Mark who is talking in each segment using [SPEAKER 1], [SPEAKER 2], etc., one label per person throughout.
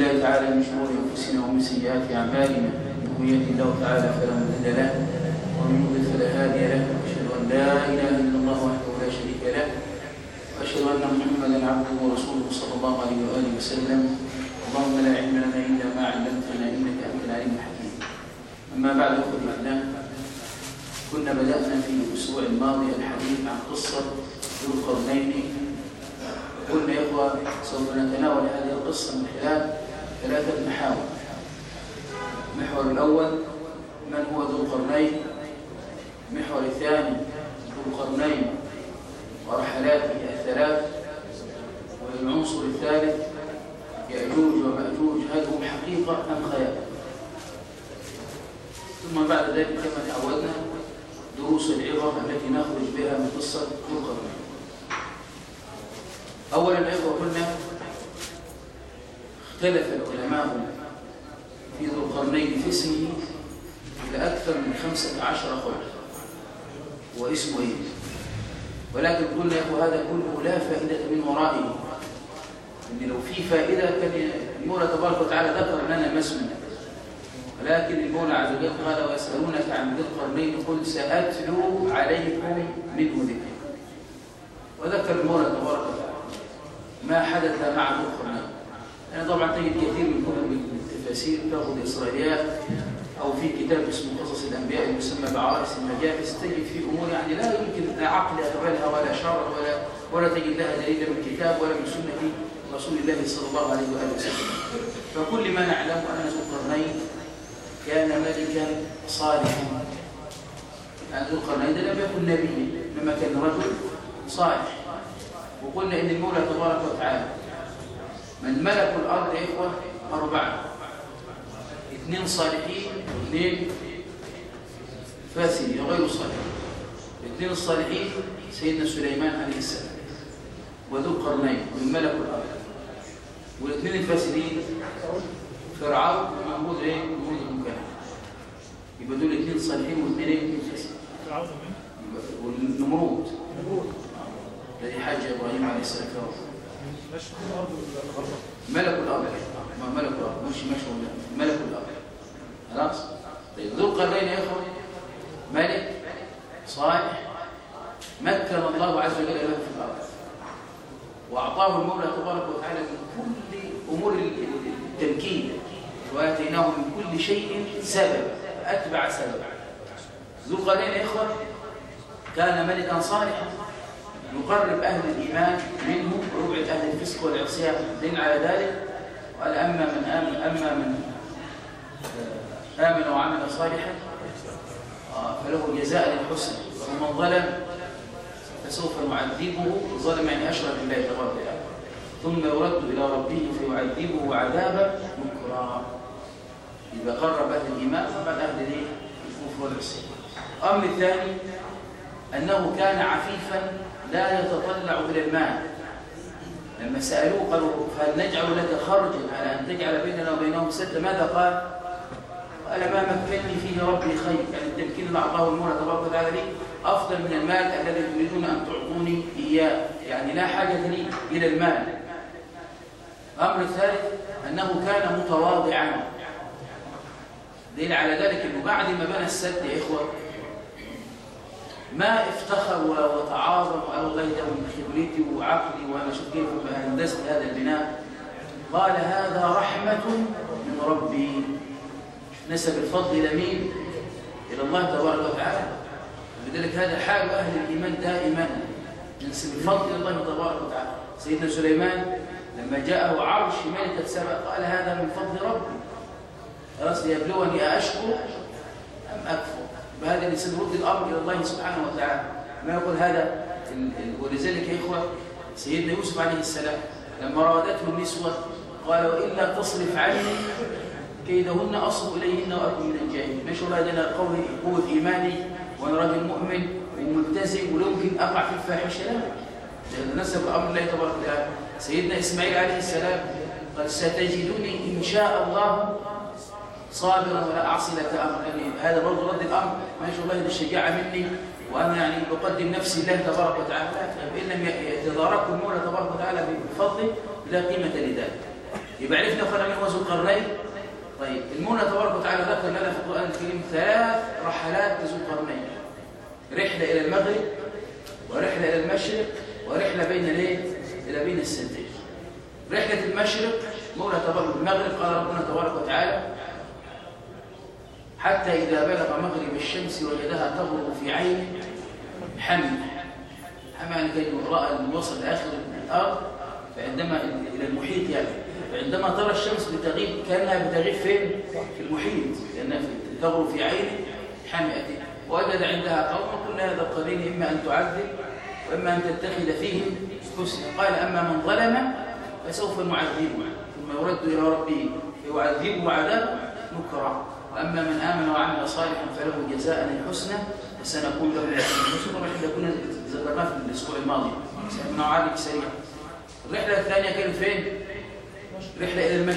[SPEAKER 1] بالله تعالى من شرور أنفسنا ومن سيئات أعمالنا. انه يهدي الله تعالى فلا مضل له ومن يضلل فلا هادي له. واشهد أن لا إله إلا الله وحده لا شريك له وأشهد أن محمدا عبده ورسوله صلى الله عليه وآله وسلم. اللهم لا علم لنا إلا ما علمتنا إنك أنت العليم الحكيم. أما بعد في الله كنا بدأنا في الأسبوع الماضي الحديث عن قصة ذو القرنين. قلنا يا إخوة سوف نتناول هذه القصة من خلال ثلاثة محاور. المحور الأول من هو ذو القرنين؟ المحور الثاني ذو القرنين ورحلاته الثلاث. والعنصر الثالث يأجوج ومأجوج هل هم حقيقة أم خيال؟ ثم بعد ذلك كما تعودنا دروس العبر التي نخرج بها من قصة ذو القرنين. أولا أيضا قلنا اختلف العلماء في ذو القرنين في اسمه إلى أكثر من خمسة عشر قول واسمه إيه؟ ولكن قلنا يقول هذا كله لا فائدة من ورائه. إن لو في فائدة كان المولى تبارك وتعالى ذكر لنا ما اسمه. ولكن المولى عز وجل قال ويسألونك عن ذي القرنين قل سأتلو عليكم منه ذكر وذكر المولى تبارك وتعالى ما حدث مع ذو القرنين. يعني طبعا تجد كثير من كتب التفاسير تأخذ إسرائيليات أو في كتاب اسمه قصص الأنبياء المسمى بعرائس المجالس تجد فيه أمور يعني لا يمكن لا عقل يقبلها ولا شرع ولا ولا تجد لها دليل من الكتاب ولا من سنة رسول الله صلى الله عليه وآله وسلم. فكل ما نعلم ان ذو القرنين كان ملكا صالحا. يعني ذو القرنين لم يكن نبيا إنما كان رجل صالح. وقلنا إن المولى تبارك وتعالى من ملك الأرض يا إخوة أربعة. اثنين صالحين واثنين فاسدين غير صالحين. الاثنين الصالحين سيدنا سليمان عليه السلام. وذو القرنين من ملك الأرض. والاثنين الفاسدين فرعون ومحمود إيه؟ محمود المكان يبقى دول اثنين صالحين واثنين إيه؟ فاسدين؟ والنمرود.
[SPEAKER 2] نمرود.
[SPEAKER 1] الذي حج إبراهيم عليه السلام. ملك الأرض. ملك الأرض؟ مش مش ملك. الأرض. خلاص؟ طيب ذو القرنين يا اخوه ملك صالح. مكن الله عز وجل له في الأرض. وأعطاه المولى تبارك وتعالى من كل أمور التمكين. وآتيناه من كل شيء سبب اتبع سبب ذو القرنين يا اخوه كان ملكا صالحا. يقرب أهل الإيمان منه ويبعد أهل الفسق والعصيان. دين على ذلك؟ قال أما من آمن أما من آمن وعمل صالحا آه، فله جزاء للحسن. ومن ظلم فسوف نعذبه ظلم يعني أشرك بالله تبارك وتعالى ثم يرد إلى ربه فيعذبه عذابا نكرا إذا قرب أهل الإيمان فقد أهل؟ الكفر والعصيان. الأمر الثاني أنه كان عفيفا لا يتطلع إلى المال لما سألوه قالوا فهل نجعل لك خرجا على أن تجعل بيننا وبينهم سدا ماذا قال؟ قال ما مكنني فيه ربي خير. يعني التمكين اللي أعطاه المولى تبارك وتعالى لي أفضل من المال الذي تريدون أن تعطوني إياه. يعني لا حاجة لي إلى المال. الأمر الثالث أنه كان متواضعا. دليل على ذلك أنه بعد ما بنى السد يا إخوة ما افتخر وتعاظم والله ده من خبرتي وعقلي وأنا شوف كيف هندست هذا البناء. قال هذا رحمة من ربي. نسب الفضل إلى مين؟ إلى الله تبارك وتعالى. لذلك هذا حال أهل الإيمان دائما. ينسب الفضل إلى الله تبارك وتعالى. سيدنا سليمان لما جاءه عرش ملكة سبأ قال هذا من فضل ربي. خلاص ليبلوني أشكر أم أكفر؟ بهذا الإنسان يرد الأمر إلى الله سبحانه وتعالى. ما يقول هذا ولذلك يا إخوة سيدنا يوسف عليه السلام لما راودته النسوة قال وإلا تصرف عني كيدهن أصب إليهن وأكون من الجاهلين. ما شاء الله قوي قوة إيماني. وأنا راجل مؤمن وملتزم ولا يمكن أقع في الفاحشة. لا ده نسب أمر الله تبارك وتعالى. سيدنا إسماعيل عليه السلام قال ستجدني إن شاء الله صابرا ولا أعصي لك أمر يعني هذا برضه رد الأمر. ما شاء الله دي الشجاعه مني وأنا يعني بقدم نفسي لله تبارك وتعالى. لا، إن لم يتداركه المولى تبارك وتعالى بفضله لا قيمة لذلك. يبقى عرفنا اخوانا من ذو القرنين؟ طيب المولى تبارك وتعالى ذكر لنا في القرآن الكريم ثلاث رحلات لذو القرنين. رحلة إلى المغرب ورحلة إلى المشرق ورحلة بين الايه إلى بين السدين رحلة المشرق مولى تبارك المغرب قال ربنا تبارك وتعالى حتى إذا بلغ مغرب الشمس وجدها تغرب في عين حمل. حمل يعني كان رأى وصل آخر الأرض فعندما إلى المحيط يعني فعندما ترى الشمس بتغيب كأنها بتغيب فين؟ في المحيط لأنها تغرب في عين حمئة. ووجد عندها قوم قلنا هذا القرين إما أن تعذب وإما أن تتخذ فيهم حسنا قال أما من ظلم فسوف نعذبه. ثم يرد إلى ربه فيعذبه عذابا نكرا. وأما من آمن وعمل صالحا فله جزاء الحسنى وسنقول له الحسنى إحنا كنا ذكرناه في الأسبوع الماضي. سنعالج سريعا الرحلة الثانية كانت فين؟ رحلة إلى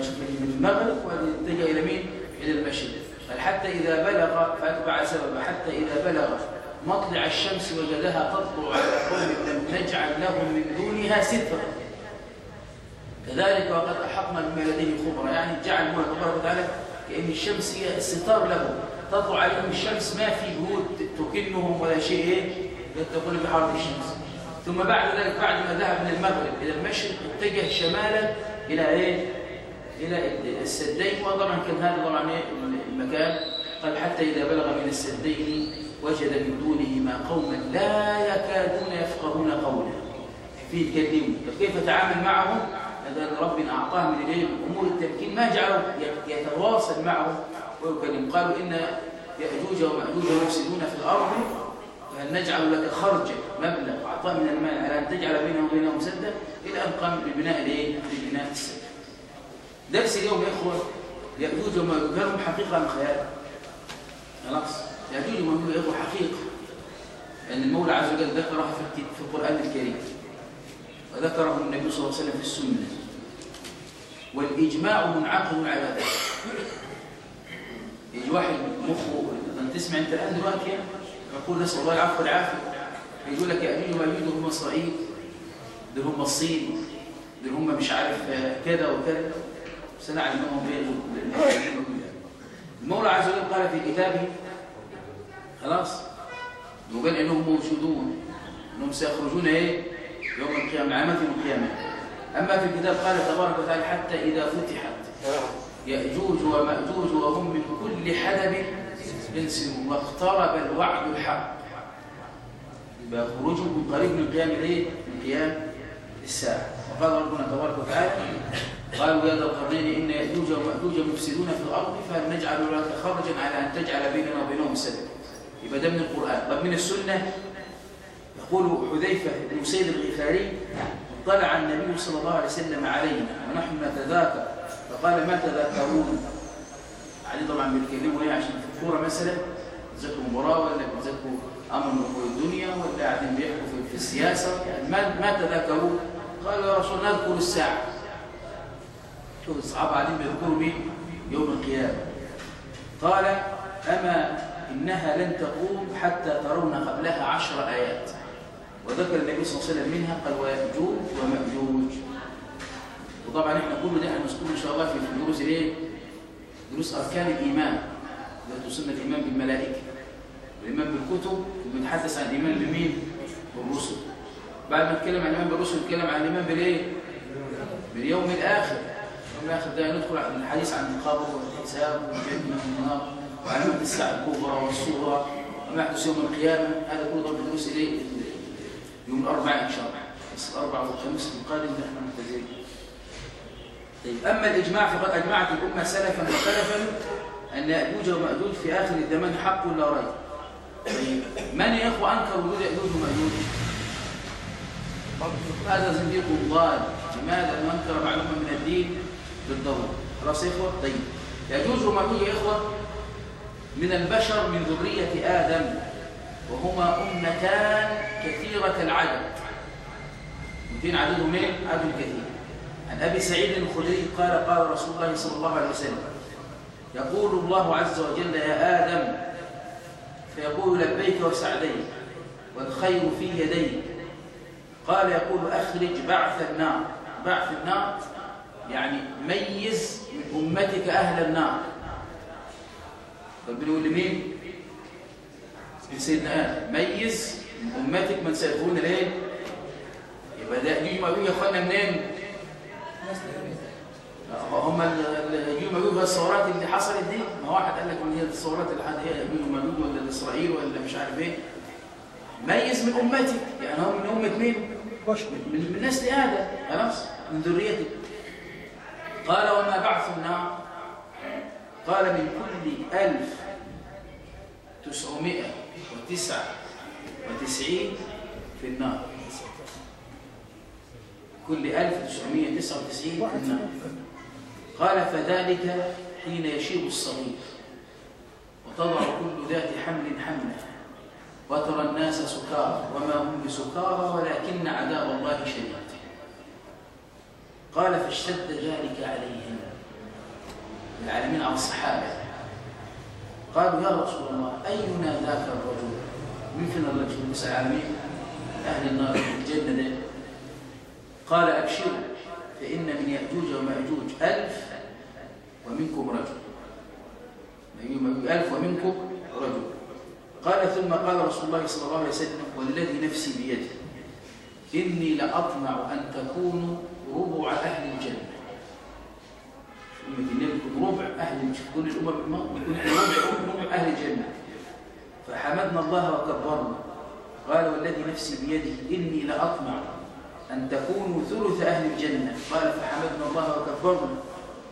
[SPEAKER 1] نشوف من المغرب واتجه إلى مين؟ إلى المشرق قال حتى إذا بلغ فأتبع سببا حتى إذا بلغ مطلع الشمس وجدها تطلع على قوم لم نجعل لهم من دونها سترا. كذلك وقد أحقنا بما لديه خبرا يعني جعل الله تبارك وتعالى كأن الشمس هي الستار له. تطلع عليهم الشمس ما في جهود تكنهم ولا شيء يتقون بحرب الشمس. ثم بعد ذلك بعد ما ذهب من المغرب إلى المشرق اتجه شمالا إلى إيه؟ إلى السدين. وطبعا كان هذا طبعا إيه؟ المكان. قال حتى إذا بلغ من السدين وجد من دونهما قوما لا يكادون يفقهون قولا. في يتكلموا كيف تعامل معهم؟ هذا ربنا أعطاه من إليه أمور التمكين ما جعله يتواصل معهم ويكلم قالوا إن يأجوج ومأجوج مفسدون في الأرض فهل نجعل لك خرجا مبلغ. أعطاه من المال. على أن تجعل بينهم وبينهم سدا؟ إلى أن قام ببناء الإيه؟ ببناء السد. درس اليوم يا إخوة يأجوج ومأجوج لهم حقيقة من خيال؟ خلاص. يأجوج ومأجوج يا إخوة حقيقة. أن المولى عز وجل ذكرها في القرآن الكريم. وذكره النبي صلى الله عليه وسلم في السنة. والإجماع منعقد على ذلك. يجي واحد مخه تسمع أنت الآن دلوقتي يقول نسأل الله العفو والعافية. يقول لك يأجوج ومأجوج هم إسرائيل دول هم الصين دول هم مش عارف كذا وكذا. سنعلمهم بين المولى عز وجل قال في كتابه خلاص؟ وقال أنهم موجودون أنهم سيخرجون إيه؟ يوم القيامة علامات يوم أما في الكتاب قال تبارك وتعالى حتى إذا فتحت يأجوج ومأجوج وهم من كل حدب ينسلون واقترب الوعد الحق. يبقى خروجهم قريب من قيام الايه من قيام الساعة. وقال ربنا تبارك وتعالى قالوا يا ذا القرنين إن يأجوج ومأجوج مفسدون في الأرض فهل نجعل لك خرجا على أن تجعل بيننا وبينهم سدا يبقى ده من القرآن. طب من السنة؟ يقول حذيفة بن سيد الغفاري طلع النبي صلى الله عليه وسلم علينا ونحن نتذاكر فقال ما تذاكرون علي طبعا بيتكلموا إيه عشان في الكورة مثلا بيذاكروا مباراة ولا بيذاكروا أمر من الدنيا ولا قاعدين بيحكوا في السياسة؟ يعني ما ما تذاكرون قالوا يا رسول نذكر الساعة. شوف الصحابة قاعدين بيذكروا مين؟ يوم القيامة. قال أما إنها لن تقوم حتى ترون قبلها عشر آيات. وذكر النبي صلى الله عليه وسلم منها قال ويأجوج ومأجوج. وطبعا إحنا كل ده هنذكره إن شاء الله في دروس إيه؟ دروس أركان الإيمان. ذات سنه الإيمان بالملائكة الإيمان بالكتب وبنتحدث عن الإيمان بمين؟ بالرسل. بعد ما نتكلم عن الإيمان بالرسل نتكلم عن الإيمان بالإيه؟ باليوم الآخر. اليوم الآخر ده ندخل عن الحديث عن القبر والحساب والجنة والنار وعلامات الساعة الكبرى والصغرى. وما يحدث يوم القيامة. هذا كله ضمن دروس الايه يوم الأربعاء إن شاء الله. بس الأربعاء والخميس القادم نحن ملتزمين طيب أما الإجماع فقد أجمعت الأمة سلفا وخلفا أن يأجوج ومأجوج في آخر الزمان حق لا ريب طيب من يا إخوة أنكر وجود يأجوج ومأجوج؟ هذا زنديق ضال. لماذا؟ أنكر معلومه من الدين بالضرورة. خلاص يا إخوة؟ طيب يأجوج ومأجوج يا إخوة من البشر من ذرية آدم. وهما أمتان كثيرة العدد. يمكن عددهم إيه عدد كثير. عن أبي سعيد الخدري قال قال رسول الله صلى الله عليه وسلم يقول الله عز وجل يا آدم فيقول لبيك وسعديك والخير في يديك. قال يقول أخرج بعث النار. بعث النار يعني ميز من أمتك أهل النار. ربنا يقول لمين؟ من سيدنا آدم ميز أمتك من سيكون ليه؟ يبقى ده يجي يقول يا أخوانا منين؟ هم اليوم يقولوا الثورات اللي حصلت دي. ما واحد قال لك من هي الثورات اللي حد هي اليوم مالون ولا الاسرائيل ولا مش عارف إيه. ميز من أمتك. يعني هم من أمة مين؟ من من نسل آدم. خلاص؟ من ذريتك. قال وما بعث النار قال من كل 1900 تسعة وتسعين في النار. كل 1999 في النار. قال فذلك حين يشيب الصغير. وتضع كل ذات حمل حمله. وترى الناس سكارى. وما هم بسكارى ولكن عذاب الله شديد. قال فاشتد ذلك عليهم. العالمين على الصحابة. قالوا يا رسول الله أينا ذاك الرجل؟ فينا الرجل العالمين أهل النار الجنة. قال أبشروا فإن من يأجوج ومأجوج ألف ومنكم رجل. ألف ومنكم رجل. قال ثم قال رسول الله صلى الله عليه وسلم والذي نفسي بيده إني لأطمع أن تكونوا ربع أهل الجنة. أمة النبي ربع أهل الجنة. يكون ربع ربع أهل الجنة. فحمدنا الله وكبرنا قال والذي نفسي بيده إني لأطمع أن تكونوا ثلث أهل الجنة. قال فحمدنا الله وكبرنا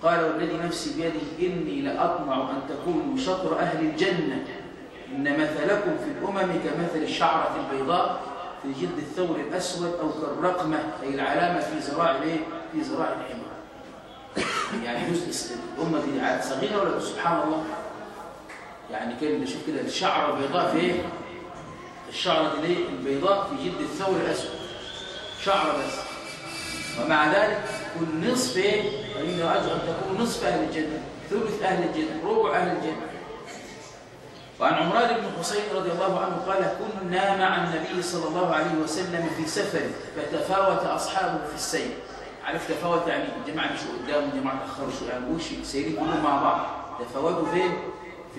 [SPEAKER 1] قال والذي نفسي بيده إني لأطمع أن تكونوا شطر أهل الجنة. إن مثلكم في الأمم كمثل الشعرة البيضاء في جلد الثور الأسود أو كالرقمة أي العلامة في زراع الايه؟ في زراع الحمار. يعني الأمة دي عاد صغيرة ولا؟ سبحان الله. يعني كان شوف كده الشعرة البيضاء في إيه؟ الشعرة دي؟ البيضاء في جلد الثور الأسود شعرة بس ومع ذلك كل نصف إيه؟ فإن أرجو أن تكون نصف أهل الجنة ثلث أهل الجنة ربع أهل الجنة وعن عمران بن حسين رضي الله عنه قال كنا مع النبي صلى الله عليه وسلم في سفر فتفاوت أصحابه في السير عارف تفاوت يعني جماعة مشوا قدام وجماعة تأخروا شوية يعني وش سيرين كلهم مع بعض تفاوتوا فين؟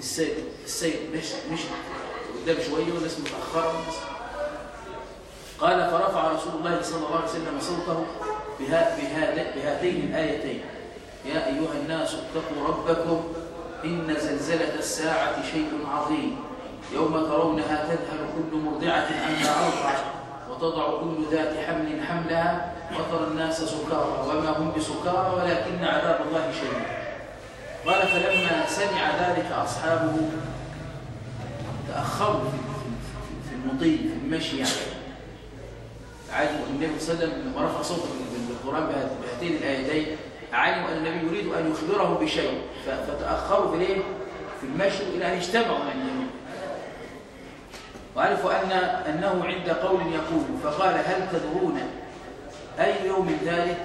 [SPEAKER 1] في السير مش مش قدام شوية وناس متأخرة وناس قال فرفع رسول الله صلى الله عليه وسلم صوته بها بها بهاتين الآيتين يا أيها الناس اتقوا ربكم إن زلزلة الساعة شيء عظيم يوم ترونها تذهل كل مرضعة عما أرضعت وتضع كل ذات حمل حملها وترى الناس سكارى وما هم بسكارى ولكن عذاب الله شديد. قال فلما سمع ذلك أصحابه تأخروا في المطي في المشي يعني. عادي النبي صلى الله عليه وسلم رفع صوته بالقرآن بهاتين الآيتين علموا أن النبي يريد أن يخبره بشيء. فتأخروا في؟ في المشي إلى أن اجتمعوا مع الجميع وعرفوا أن أنه عند قول يقول فقال هل تدرون أي يوم ذلك؟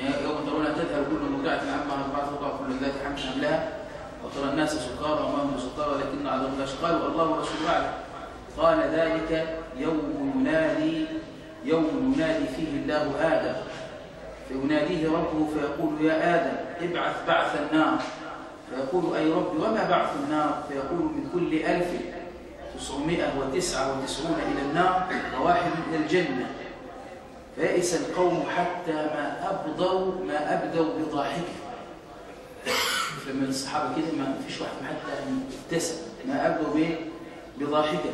[SPEAKER 1] يوم ترون تذهب كل مرضعة عما أربعة تضع كل ذات حمل حملها وترى الناس سكارى وما هم سكارى ولكن عذاب الله قالوا الله ورسوله أعلم. قال ذلك يوم ينادي يوم ينادي فيه الله آدم. فيناديه ربه فيقول يا آدم ابعث بعث النار. فيقول أي رب وما بعث النار؟ فيقول من كل ألف تسعمائة وتسعة وتسعون إلى النار وواحد إلى الجنة. فيئس القوم حتى ما أبدوا ما أبدوا بضاحكة. فمن الصحابة كده ما فيش واحد حتى ابتسم ما أبدوا به بضاحكته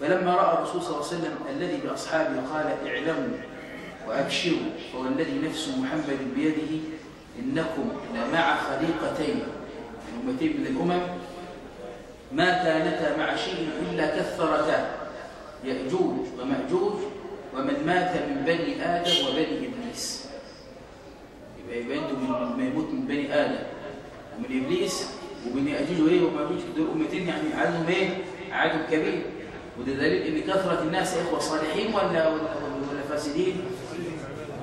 [SPEAKER 1] فلما رأى الرسول صلى الله عليه وسلم الذي بأصحابه قال اعلموا وأبشروا فوالذي نفس محمد بيده إنكم لمع خليقتين أمتين من الأمم ما كانتا مع شيء إلا كثرتا يأجوج ومأجوج ومن مات من بني آدم وبني إبليس. يبقى يبقى أنتم من ما يموت من بني آدم. ومن إبليس ومن يأجوج وإيه ومأجوج دول أمتين يعني عددهم إيه؟ عدد كبير. وده دليل إن كثرة الناس إخوة صالحين ولا ولا فاسدين.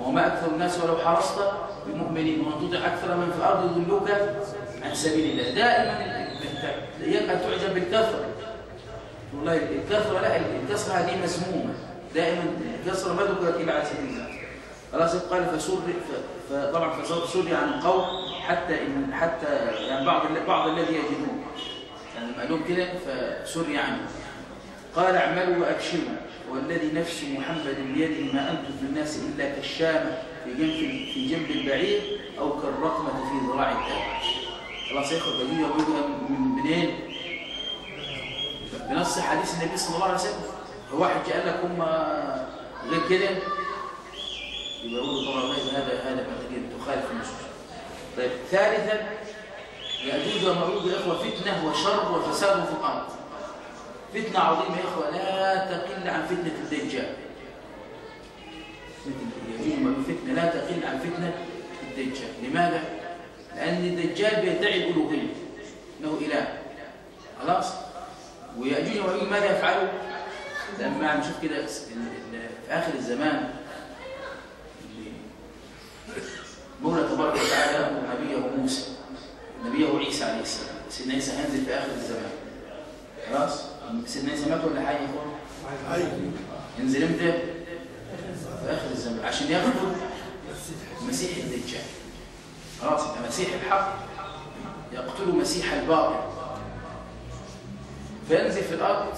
[SPEAKER 1] وما أكثر الناس ولو حرصت بمؤمنين. وأن تطع أكثر من في الأرض يضلوك عن سبيل الله. دائما إياك أن تعجب بالكثرة. والله الكثرة لا الكثرة هذه مسمومة. دائما ما ذكرت إلا على سبيل خلاص قال فسر فطبعا فسر عن القوم حتى إن حتى يعني بعض بعض الذي يجدون. يعني معلوم كده فسر عنه. قال اعملوا وأبشروا. والذي نفس محمد بيده ما أنتم في الناس إلا كالشامة في جنب في جنب البعير أو كالرقمة في ذراع التابع خلاص يا بديه من منين؟ بنص حديث النبي صلى الله عليه وسلم. واحد جاء لك هم غير كده؟ يبقى طبعا ليس هذا هذا معتقد تخالف النصوص. طيب ثالثا يأجوج ومأجوج يا إخوة فتنة وشر وفساد في الأرض. فتنة عظيمة يا إخوة لا تقل عن فتنة الدجال. فتنة يأجوج ومأجوج فتنة لا تقل عن فتنة الدجال. لماذا؟ لأن الدجال بيدعي الألوهية إنه إله. خلاص؟ ويأجوج ومأجوج ماذا يفعلوا؟ لما نشوف كده في آخر الزمان مولى تبارك وتعالى نبيه موسى نبيه عيسى عليه السلام. سيدنا عيسى هينزل في آخر الزمان. خلاص؟ سيدنا عيسى مات ولا حي يا إخوان؟ ينزل إمتى؟ في آخر الزمان. عشان ياخدوا مسيح الدجال. خلاص يبقى مسيح الحق. يقتل مسيح الباطل. فينزل في الأرض.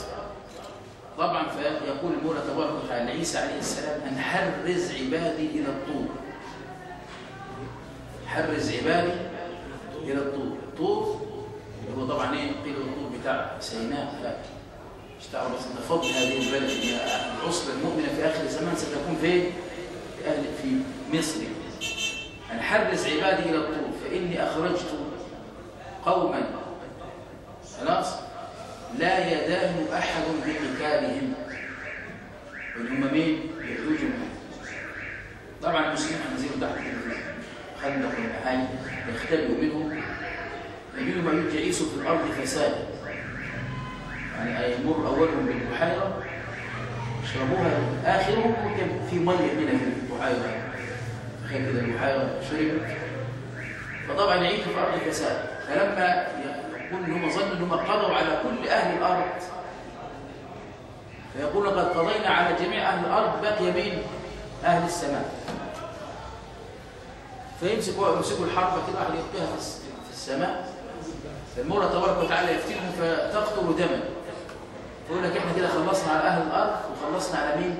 [SPEAKER 1] طبعا فيقول المولى تبارك وتعالى عيسى عليه السلام أن حرز عبادي إلى الطور. حرز عبادي إلى الطور. الطور اللي هو طبعا إيه؟ قيل الطور بتاع سيناء. لا. مش تعرف ان فضل هذه البلد. هي العصبة المؤمنة في آخر الزمان ستكون؟ في أهل في مصر. أن حرز عبادي إلى الطور. فإني أخرجت قوما. خلاص؟ لا يدان أحد بقتالهم. واللي هم مين؟ ومأجوج طبعا المسلمين هنزلوا تحت خندق المحاي يختبئوا منهم. يجيل ما يعيسوا في الأرض فسادا يعني يمر أولهم بالبحيرة يشربوها آخرهم ممكن في مية هنا في البحيرة. تخيل كده البحيرة شربت. فطبعا يعيشوا في الأرض فساد. فلما يقول إن هم ظنوا إن هم قضوا على كل أهل الأرض. فيقول قد قضينا على جميع أهل الأرض بقي مين؟ أهل السماء. فيمسكوا يمسكوا الحربة كده واحد يلقيها في الس- في السماء. فالمولى تبارك وتعالى يفتنهم فتقطر دما. فيقول لك إحنا كده خلصنا على أهل الأرض وخلصنا على مين؟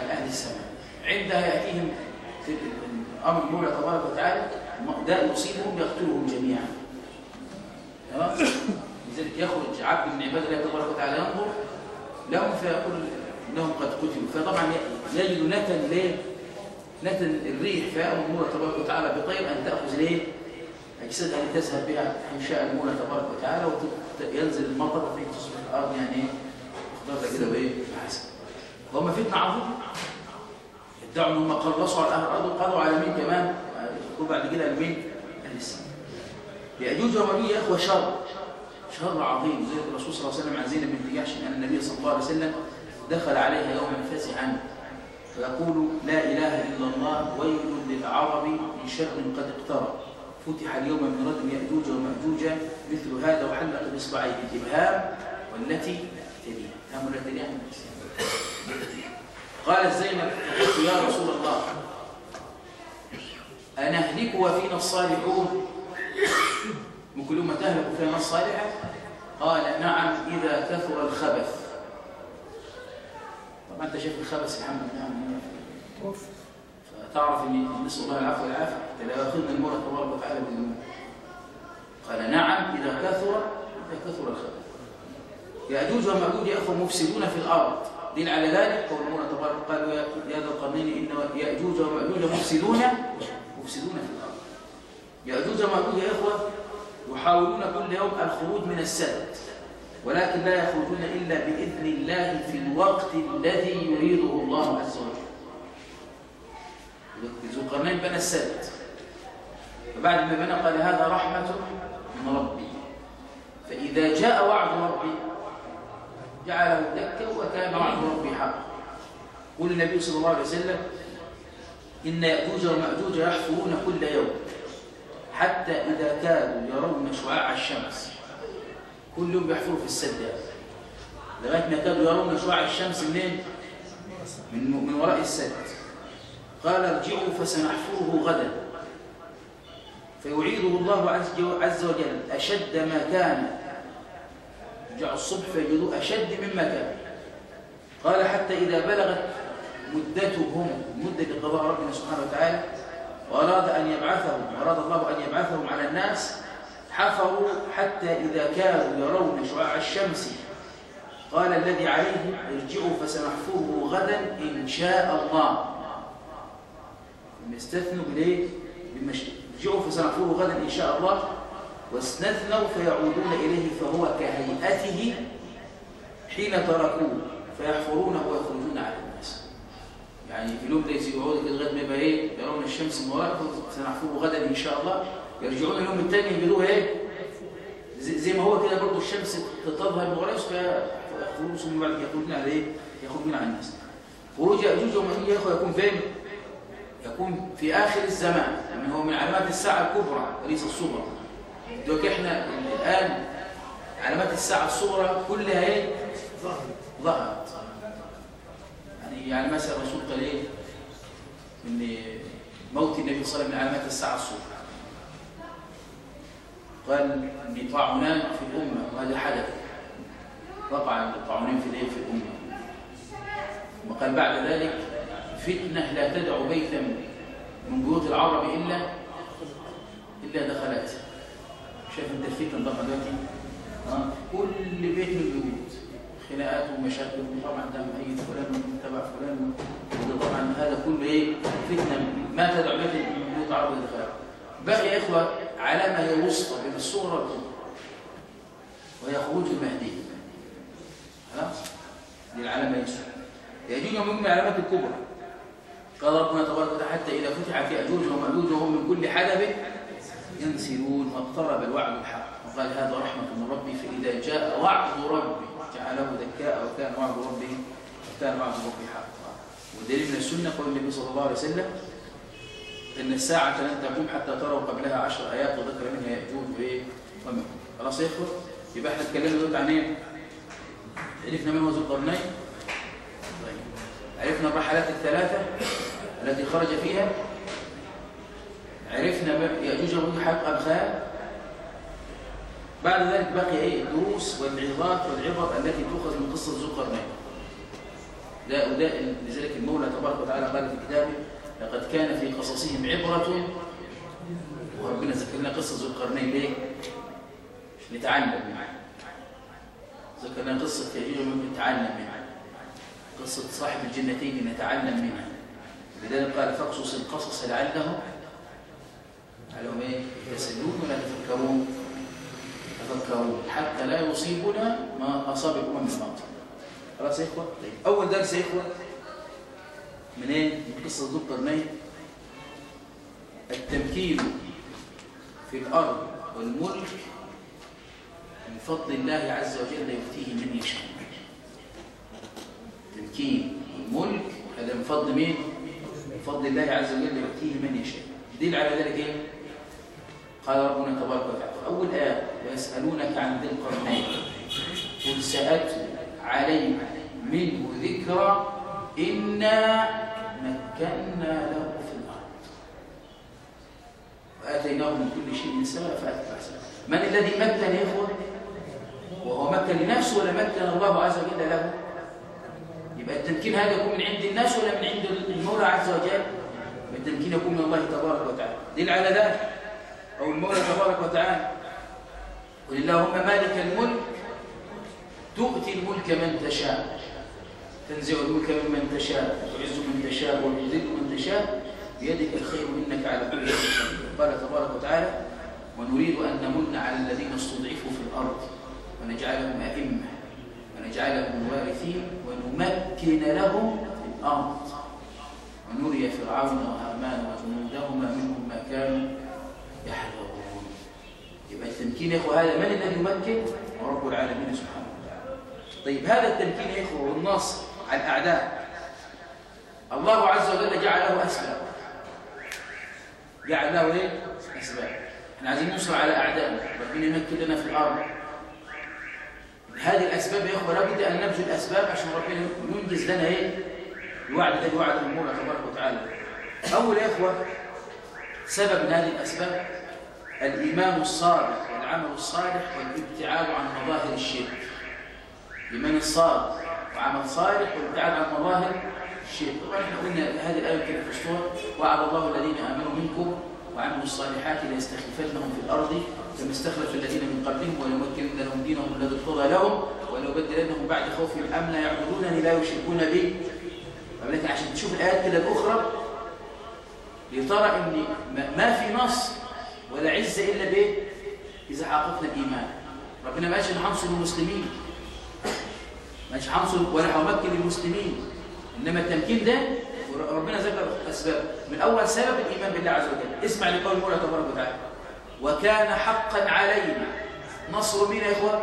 [SPEAKER 1] على أهل السماء. عندها يأتيهم في أمر المولى تبارك وتعالى داء يصيبهم يقتلهم جميعا. لذلك يخرج عبد من عباد الله تبارك وتعالى ينظر لهم فيقول إنهم قد قتلوا فطبعا يجد نتن ليه؟ نتن الريح فيأمر المولى تبارك وتعالى بطير أن تأخذ ليه؟ اجسادها لتذهب بها ان شاء المولى تبارك وتعالى وينزل المطر وفيه تصبح الأرض يعني إيه؟ خضار كده وإيه؟ حسن وهم فتنة عظيمة ادعوا إن هم خلصوا على أهل الأرض وقضوا على مين كمان؟ وبعد كده لمين؟ أهل السماء يأجوج ومأجوج يا أخوة شر. شر عظيم. زي الرسول صلى الله عليه وسلم عن زينب بنت جحش إن النبي صلى الله عليه وسلم دخل عليها يوما فزعا فيقول لا إله إلا الله ويل للعرب من شر قد اقترب. فتح اليوم من ردم يأجوج ومأجوج مثل هذا وحلق بإصبعيه الابهام والتي تليها هم التي. قالت زينب يا رسول الله أنهلك وفينا الصالحون؟ من كل ما تهلك فينا الصالحة قال نعم إذا كثر الخبث. طبعا أنت شايف الخبث الحمد لله يعني فتعرف أن نسأل الله العفو والعافية. لا يأخذنا المولى تبارك وتعالى بالذنوب قال نعم إذا كثر إذا كثر الخبث. يأجوج ومأجوج يا أخوة مفسدون في الأرض. دين على ذلك قول المولى تبارك قالوا يا يا ذا القرنين إن يأجوج ومأجوج مفسدون مفسدون في الأرض. يأجوج ومأجوج يا إخوة يحاولون كل يوم الخروج من السد ولكن لا يخرجون إلا بإذن الله في الوقت الذي يريده الله عز وجل. ذو القرنين بنى السد فبعد ما بنى قال هذا رحمة من ربي. فإذا جاء وعد ربي جعله دكا وكان وعد ربي حقا. قول النبي صلى الله عليه وسلم إن يأجوج ومأجوج يحفرون كل يوم. حتى إذا كادوا يرون شعاع الشمس. كل يوم بيحفروا في السد. لغاية ما كادوا يرون شعاع الشمس منين؟ من, من وراء السد. قال ارجعوا فسنحفره غدا. فيعيده الله عز- وجل. أشد ما كان. رجعوا الصبح فيجدوه أشد مما كان. قال حتى إذا بلغت مدتهم مدة قضاء ربنا سبحانه وتعالى وأراد أن يبعثهم وأراد الله أن يبعثهم على الناس حفروا حتى إذا كانوا يرون شعاع الشمس. قال الذي عليهم ارجعوا فسنحفره غدا إن شاء الله. يستثنوا بالمش... ارجعوا فسنحفره غدا إن شاء الله. واستثنوا فيعودون إليه فهو كهيئته حين تركوه فيحفرونه ويخرجون الناس يعني في اليوم ده يقعدوا كده لغاية ما يبقى إيه؟ يرون الشمس من وراء سنحفره غدا إن شاء الله. يرجعون اليوم الثاني يجدوها إيه؟ زي, ما هو كده برضه الشمس من وراء فيخرجون ثم بعد يخرجون على إيه؟ يخرجون على الناس. خروج يأجوج أخوة يكون فين؟ يكون في آخر الزمان. يعني هو من علامات الساعة الكبرى وليس الصغرى. دوك إحنا الآن علامات الساعة الصغرى كلها إيه؟ ظهرت. يعني مثلا الرسول قال إيه؟ إن موت النبي صلى الله عليه وسلم من علامات الساعة الصغرى قال ان طاعونان في الأمة وهذا حدث. وقع الطاعونين في الإيه؟ في الأمة. وقال بعد ذلك فتنة لا تدع بيتا من بيوت العرب إلا إلا دخلت. شايف أنت الفتن ضخمه دلوقتي. كل بيت من البيوت. خناقات ومشاكل وطبعا ده ميت فلان طبعا هذا كله إيه فتنة ما تدع بيت من الا دخلت بقي يا إخوة علامة هي وسطى بين الصغرى والكبرى وهي خروج المهدي. خلاص؟ دي العلامة يسرى يأجوج ومأجوج من العلامات الكبرى. قال ربنا تبارك وتعالى حتى إذا فتحت يأجوج ومأجوج وهم من كل حدب ينسلون واقترب الوعد الحق. وقال هذا رحمة من ربي فإذا جاء وعد ربي جعله ذكاء وكان وعد ربي وكان وعد ربي حقا. ودليل من السنة قول النبي صلى الله عليه وسلم إن الساعة لن تقوم حتى تروا قبلها عشر آيات وذكر منها يأجوج وإيه ومأجوج خلاص يا إخوة؟ يبقى إحنا اتكلمنا دلوقتي عن إيه؟ عرفنا من هو ذو القرنين. طيب. عرفنا الرحلات الثلاثة التي خرج فيها. عرفنا يأجوج ومأجوج حق أمثال بعد ذلك بقي إيه؟ الدروس والعظات والعبر التي تؤخذ من قصة ذو القرنين. لا وده لذلك المولى تبارك وتعالى قال في كتابه لقد كان في قصصهم عبرة وربنا ذكر لنا قصة ذو القرنين. ليه؟ نتعلم منها ذكرنا قصة يأجوج ومأجوج نتعلم منها قصة صاحب الجنتين نتعلم منها. لذلك قال فاقصص القصص لعلهم عليهم إيه؟ يتسلون ولا يتفكرون. تفكرون حتى لا يصيبنا ما الامم من الماضي خلاص يا اخوه طيب. أول درس يا اخوه من إيه من قصة ذو القرنين التمكين في الأرض والملك من فضل الله عز وجل يؤتيه من يشاء. تمكين الملك هذا من فضل مين؟ من فضل الله عز وجل يؤتيه من يشاء. دل على ذلك إيه؟ قال ربنا تبارك وتعالى أول آية ويسألونك عن ذي القرنين قل ساتلو عليك منه ذكرى إنا مكنا له في الأرض. وآتيناه من كل شيء فأتبع سبب من الذي مكن يا اخوه وهو مكن لنفسه ولا مكن الله عز وجل له؟ يبقى التمكين هذا يكون من عند الناس ولا من عند المولى عز وجل؟ التمكين يكون من الله تبارك وتعالى. دل على ذلك أو المولى تبارك وتعالى. قل اللهم مالك الملك تؤتي الملك من تشاء. تنزع الملك ممن تشاء وتعز من تشاء وتذل من تشاء. بيدك الخير انك على كل شيء قدير. قال تبارك وتعالى ونريد أن نمن على الذين استضعفوا في الأرض ونجعلهم أئمة ونجعلهم الوارثين ونمكن لهم في الأرض. ونري فرعون وهامان وجنودهما منهم ما كانوا يحذرون. يبقى التمكين يا إخوة هذا من الذي يمكن؟ ورب العالمين سبحانه وتعالى. طيب هذا التمكين يا إخوة والنصر على الأعداء. الله عز وجل جعل له اسباب جعل له إيه؟ اسباب إحنا عايزين ننصر على أعدائنا. ربنا يمكن لنا في الأرض. هذه الأسباب يا إخوة لابد أن نبذل الاسباب عشان ربنا ينجز لنا إيه؟ الوعد الذي وعده المولى تبارك وتعالى. أول يا إخوة سبب هذه الأسباب الإيمان الصالح والعمل الصالح والابتعاد عن مظاهر الشرك. إيمان الصالح وعمل صالح والابتعاد عن مظاهر الشرك طبعا إحنا قلنا هذه الآية كده في الصورة وعد الله الذين آمنوا منكم وعملوا الصالحات ليستخلفنهم في الأرض كما استخلف الذين من قبلهم وليمكنن لهم دينهم الذي ارتضى لهم وليبدلنهم بعد خوفهم. أمنا يعبدونني لا يشركون بي؟ لكن عشان تشوف الآيات كده الأخرى لترى ان ما في نص ولا عزة إلا به إذا حققنا الإيمان. ربنا ما قالش هنصر المسلمين. قالش هنصر ولا همكن المسلمين إنما التمكين ده ربنا ذكر أسباب. من أول سبب الإيمان بالله عز وجل. اسمع لقول الله تبارك وتعالى. وكان حقا علينا. نصر مين يا إخوة؟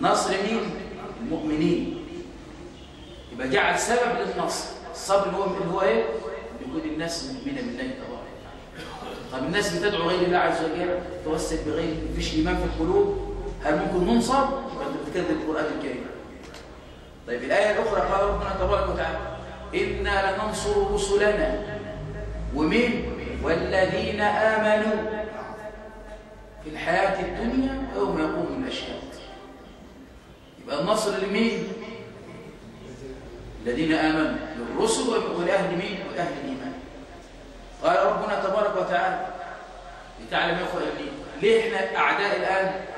[SPEAKER 1] نصر مين؟ المؤمنين. يبقى جعل سبب للنصر. الصبر اللي هو اللي هو إيه؟ يكون الناس مؤمنة بالله تبارك طب الناس بتدعو غير الله عز وجل؟ توسل بغير مفيش إيمان في القلوب؟ هل ممكن ننصر؟ بتكذب القرآن الكريم. طيب الآية الأخرى قال ربنا تبارك وتعالى أنا لننصر رسلنا. ومن والذين امنوا. في الحياة الدنيا ويوم يقوم الأشهاد. يبقى النصر لمين؟ الذين آمنوا. للرسل والأهل مين؟ والأهل الإيمان. قال ربنا تبارك وتعالى لتعلم يا أخوة ليه إحنا أعداء الآن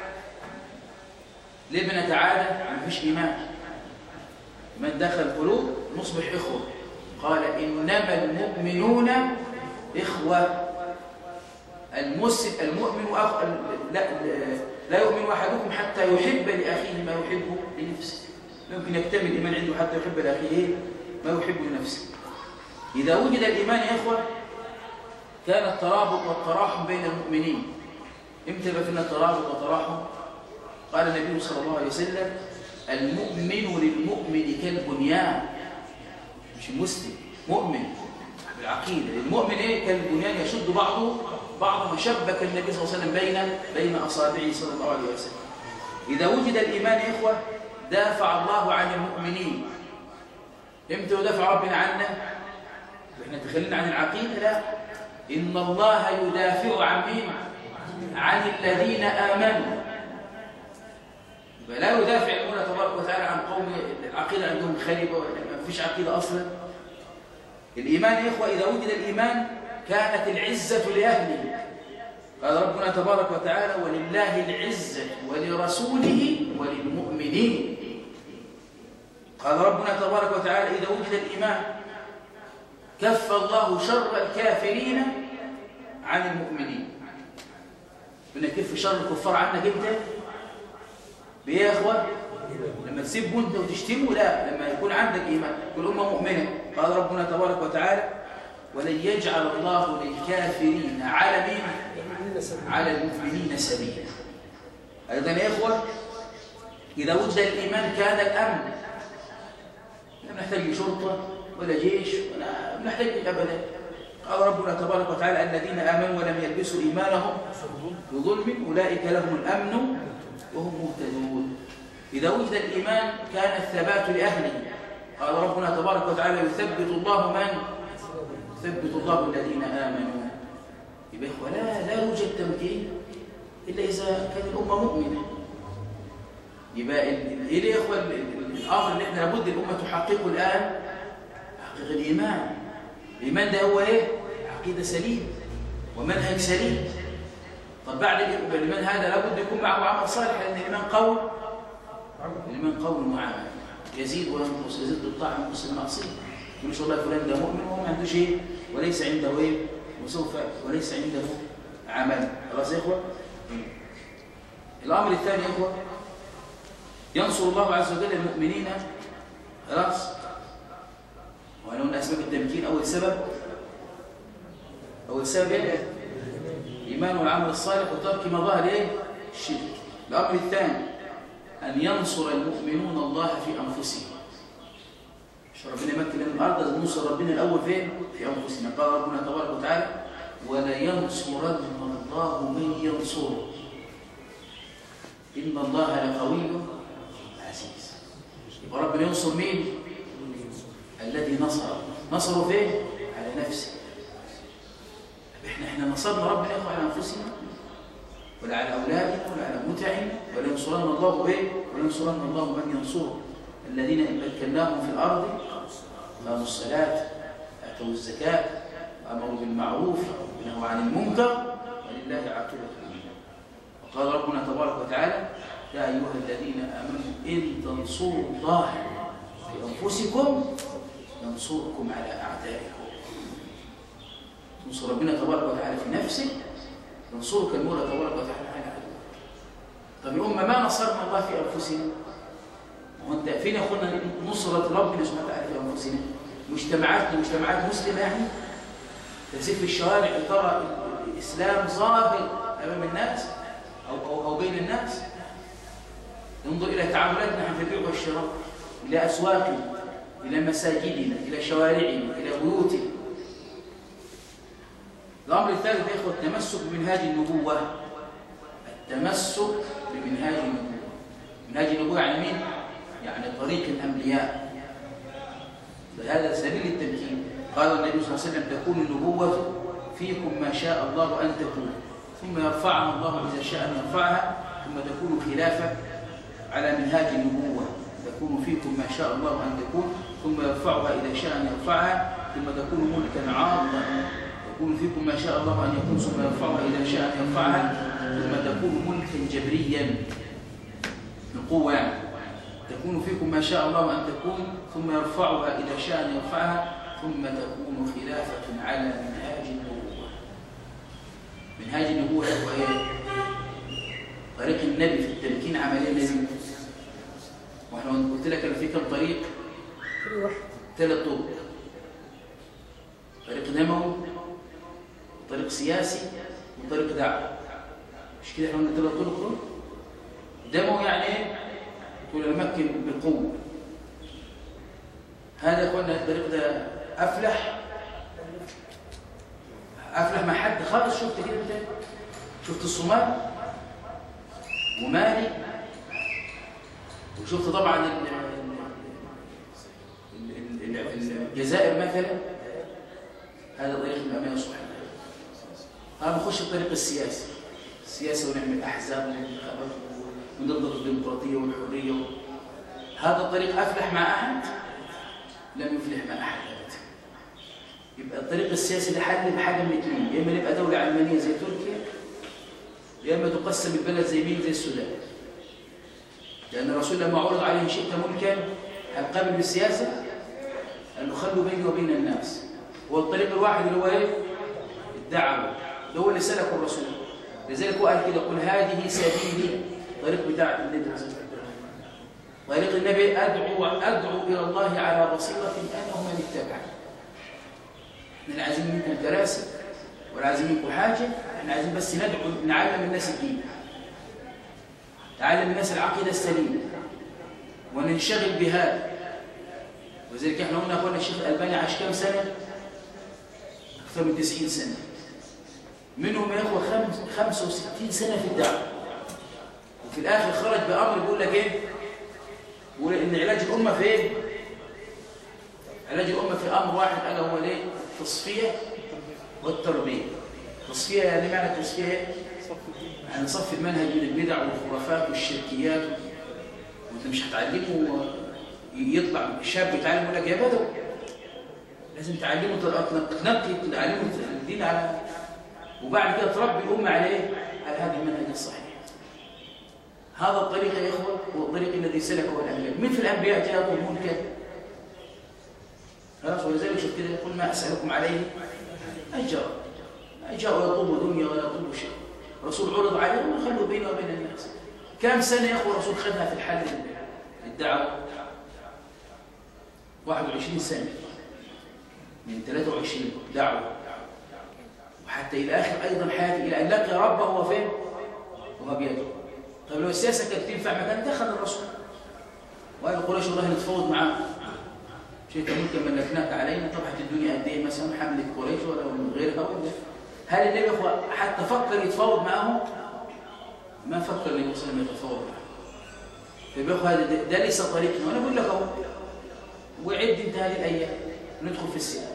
[SPEAKER 1] ليه بنتعادى ما فيش إيمان. من دخل القلوب نصبح إخوة. قال إنما المؤمنون إخوة. المسلم المؤمن أخ... لا, لا يؤمن أحدكم حتى يحب لأخيه ما يحبه لنفسه. يمكن يكتمل الإيمان عنده حتى يحب لأخيه ما يحب لنفسه. إذا وجد الإيمان يا إخوة كان الترابط والتراحم بين المؤمنين. إمتى بقى فينا الترابط والتراحم. قال النبي صلى الله عليه وسلم المؤمن للمؤمن كالبنيان. مش المسلم مؤمن. بالعقيدة. المؤمن إيه؟ كالبنيان يشد بعضه بعض مشبك النبي صلى الله عليه وسلم بين بين أصابعه صلى الله عليه وسلم. إذا وجد الإيمان يا إخوة دافع الله عن المؤمنين. إمتى يدافع ربنا عنا؟ إحنا تخلينا عن العقيدة؟ لا. إن الله يدافع عن مين عن الذين آمنوا. فلا يدافع المولى تبارك وتعالى عن قوم العقيدة عندهم خربة ما فيش عقيدة أصلا. الإيمان يا إخوة إذا وجد الإيمان كانت العزة لأهله. قال ربنا تبارك وتعالى ولله العزة ولرسوله وللمؤمنين. قال ربنا تبارك وتعالى إذا وجد الإيمان كف الله شر الكافرين عن المؤمنين. قلنا كيف شر الكفار عنك انت بيه يا اخوة لما تسيبه انت وتشتمه لا لما يكون عندك إيمان كل أمة مؤمنة. قال ربنا تبارك وتعالى ولن يجعل الله للكافرين على مين على المؤمنين سبيلا. أيضا يا اخوه إذا وجد الإيمان كان الأمن. لا نحتاج شرطه ولا جيش ولا نحتاج ابدا. قال ربنا تبارك وتعالى الذين آمنوا ولم يلبسوا إيمانهم بظلم أولئك لهم الأمن وهم مهتدون. إذا وجد الإيمان كان الثبات لأهله. قال ربنا تبارك وتعالى يثبت الله من؟ يثبت الله الذين آمنوا. يبقى لا لا يوجد تمكين إلا إذا كان الأمة مؤمنة. يبقى إيه يا إخوة؟ الأمر اللي إحنا لابد الأمة تحققه الآن تحقيق الإيمان. الإيمان ده هو إيه؟ عقيدة سليم ومنهج سليم. طب بعد الإيمان هذا لابد يكون معه عمل صالح لأن الإيمان قول الإيمان قول معامل يزيد وينقص يزيد بالطاعة وينقص المعصية. يقول والله فلان ده مؤمن وهو ما عندوش إيه وليس عنده إيه؟ وسوف وليس عنده عمل. خلاص يا إخوة؟ الأمر الثاني يا إخوة ينصر الله عز وجل المؤمنين. خلاص؟ وأنا قلنا أسباب التمكين. أول سبب أول سبب إيه؟ الإيمان والعمل الصالح وترك مظاهر إيه؟ الشرك الأمر الثاني أن ينصر المؤمنون الله في أنفسهم مش ربنا يمكن لنا الأرض ننصر ربنا الأول فين؟ في أنفسنا قال ربنا تبارك وتعالى ولا ينصرن الله من ينصره إن الله لقوي عزيز يبقى ربنا ينصر مين؟ الذي نصر نصروا فين؟ على نفسه إحنا نصرنا ربنا يا اخوة على أنفسنا ولا على أولادنا ولا على متعنا ولا ينصرن الله به ولا ينصرن الله من ينصره. الذين إن مكناهم في الأرض أقاموا الصلاة آتوا الزكاة وأمروا بالمعروف ونهوا عن المنكر ولله عاقبه الأمور وقال ربنا تبارك وتعالى يا أيها الذين آمنوا إن تنصروا الله في أنفسكم ينصركم على أعدائكم. تنصر ربنا تبارك وتعالى في نفسك ينصرك المولى تبارك وتعالى على عدوك. طب الأمة ما نصرنا الله في أنفسنا؟ وانت فين يا نصرة ربنا سبحانه وتعالى في أنفسنا؟ مجتمعاتنا مجتمعات مسلمة يعني؟ تسير في الشوارع ترى الإسلام ظاهر أمام الناس أو, أو, أو بين الناس. انظر إلى تعاملاتنا في البيع والشراء إلى أسواقنا إلى مساجدنا إلى شوارعنا إلى بيوتنا. الأمر الثالث يا إخوة التمسك بمنهاج النبوة. التمسك بمنهاج النبوة. منهاج النبوة يعني مين؟ يعني طريق الأنبياء. هذا سبيل التمكين. قال النبي صلى الله عليه وسلم تكون النبوة فيكم ما شاء الله أن تكون. ثم يرفعها الله إذا شاء أن يرفعها ثم تكون خلافة على منهاج النبوة. تكون فيكم ما شاء الله أن تكون. ثم يرفعها إذا شاء أن يرفعها ثم تكون ملكا عاضا يكون فيكم ما شاء الله أن يكون ثم يرفعها إذا شاء أن يرفعها ثم تكون ملكا جبريا. من قوة يعني تكون فيكم ما شاء الله أن تكون ثم يرفعها. إذا شاء أن يرفعها ثم تكون خلافة على منهاج النبوة. منهاج النبوة هو طريق النبي في التمكين عملية النبي وإحنا قلت لك في كم طريق؟ ثلاث طرق. طريق نموي طريق سياسي وطريق دعوة. مش كده إحنا قلنا ثلاث طرق دموي يعني إيه؟ تقول المكن بالقوة. هذا اخوانا الطريق ده أفلح. أفلح مع حد خالص. شفت كده بتاعي شفت الصومال ومالي. وشفت طبعا الجزائر مثلا. هذا طريق الامانه الصحيح أنا بخش الطريق السياسي. السياسي ونعمل احزاب وانتخابات ونضبط الديمقراطية والحرية. هذا الطريق أفلح مع أحد؟ لم يفلح مع أحد ابدا. يبقى الطريق السياسي ده حل بحاجة من اثنين. يا إما نبقى دولة علمانية زي تركيا يا إما تقسم البلد زي مين؟ زي السودان. لأن الرسول لما عرض عليه شئت ملكا هل قابل بالسياسة؟ قال له خلوا بيني وبين الناس. هو الطريق الواحد اللي هو إيه؟ الدعوة. ده هو اللي سلكه الرسول. لذلك هو قال كده قل هذه سبيلي. الطريق بتاع النبي طريق النبي أدعو أدعو إلى الله على بصيرة أنا ومن اتبعني. إحنا لا عايزين منكم كراسي ولا عايزين منكم حاجة إحنا عايزين بس ندعو نعلم الناس الدين. نعلم الناس العقيدة السليمة. وننشغل بهذا. وذلك إحنا قلنا اخوانا الشيخ الألباني عاش كام سنة؟ أكثر من 90 سنة. منهم يا إخوة 65 سنة في الدعوه وفي الآخر خرج بأمر بيقول لك إيه؟ بيقول إن علاج الأمة في إيه علاج الأمة في أمر واحد الا هو الايه التصفية والتربية. التصفيه يعني معنى التصفية إيه؟ يعني نصفي المنهج من البدع والخرافات والشركيات. وأنت مش هتعلمه يطلع شاب يتعلم يقول لك يا بدو لازم تعلمه تنقي تعلمه الدين على وبعد كده تربي الأمة على إيه؟ على هذا المنهج الصحيح. هذا الطريق يا إخوة هو الطريق الذي سلكه الأنبياء. من في الأنبياء جاءوا منكر خلاص ولذلك شوف كده يقول ما أسألكم عليه اجر جاء يطلب دنيا ولا يطلب شيء. الرسول عرض عليه وخلوا بينه وبين الناس. كم سنة يا إخوة الرسول خدها في الحل الدعوة. 21 سنة. من 23 دعوة. وحتى إلى آخر أيضا حياته إلى أن لقي ربه هو فين؟ وهو بيده. طيب لو السياسة كانت تنفع ما كان دخل الرسول. وقال قريش والله نتفاوض معاه شيء ممكن ملكناك علينا. طبعت الدنيا قد إيه؟ مثلا حملة قريش ولا من غيرها ولا هل النبي حتى فكر يتفاوض معاهم؟ ما فكر النبي صلى الله عليه وسلم يتفاوض معاهم. طيب يا إخوة ده, ليس طريقنا. وأنا بقول لك أهو وعد انت هذه الأيام ندخل في السياق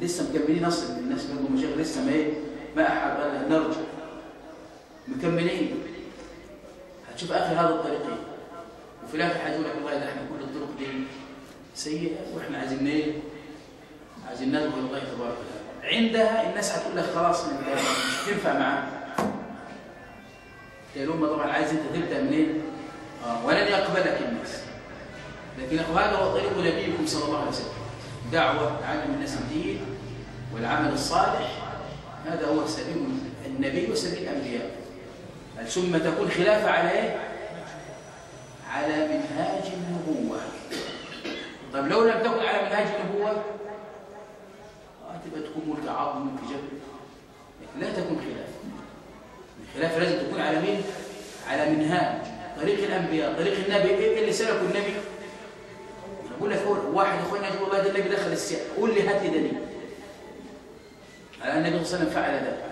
[SPEAKER 1] لسه مكملين أصلا الناس برضه مشايخ لسه ما إيه؟ ما قال نرجع. مكملين. هتشوف آخر هذا الطريقين. وفي الآخر هيقول لك والله ده إحنا كل الطرق دي سيئة وإحنا عايزين إيه؟ عايزين ندعو الله تبارك وتعالى. عندها الناس هتقول لك خلاص مش تنفع معانا الأمة طبعا عايز أنت تبدأ منين؟ آه ولن يقبلك الناس. لكن هذا هو طريق نبيكم صلى الله عليه وسلم. دعوة علم الناس الدين والعمل الصالح هذا هو سبيل النبي وسبيل الأنبياء. ثم تكون خلافه على إيه؟ على منهاج النبوة. طب لو لم تكن على منهاج النبوة تبقى تكون ملك عظم ملك جبل لا تكون خلاف. الخلافه لازم تكون على مين؟ على منهاج. طريق الأنبياء طريق النبي إيه اللي سلكوا النبي؟ بقول لك واحد اخواننا يقول والله ده النبي دخل قول لي هات لي دليل النبي صلى الله عليه وسلم فعل ذلك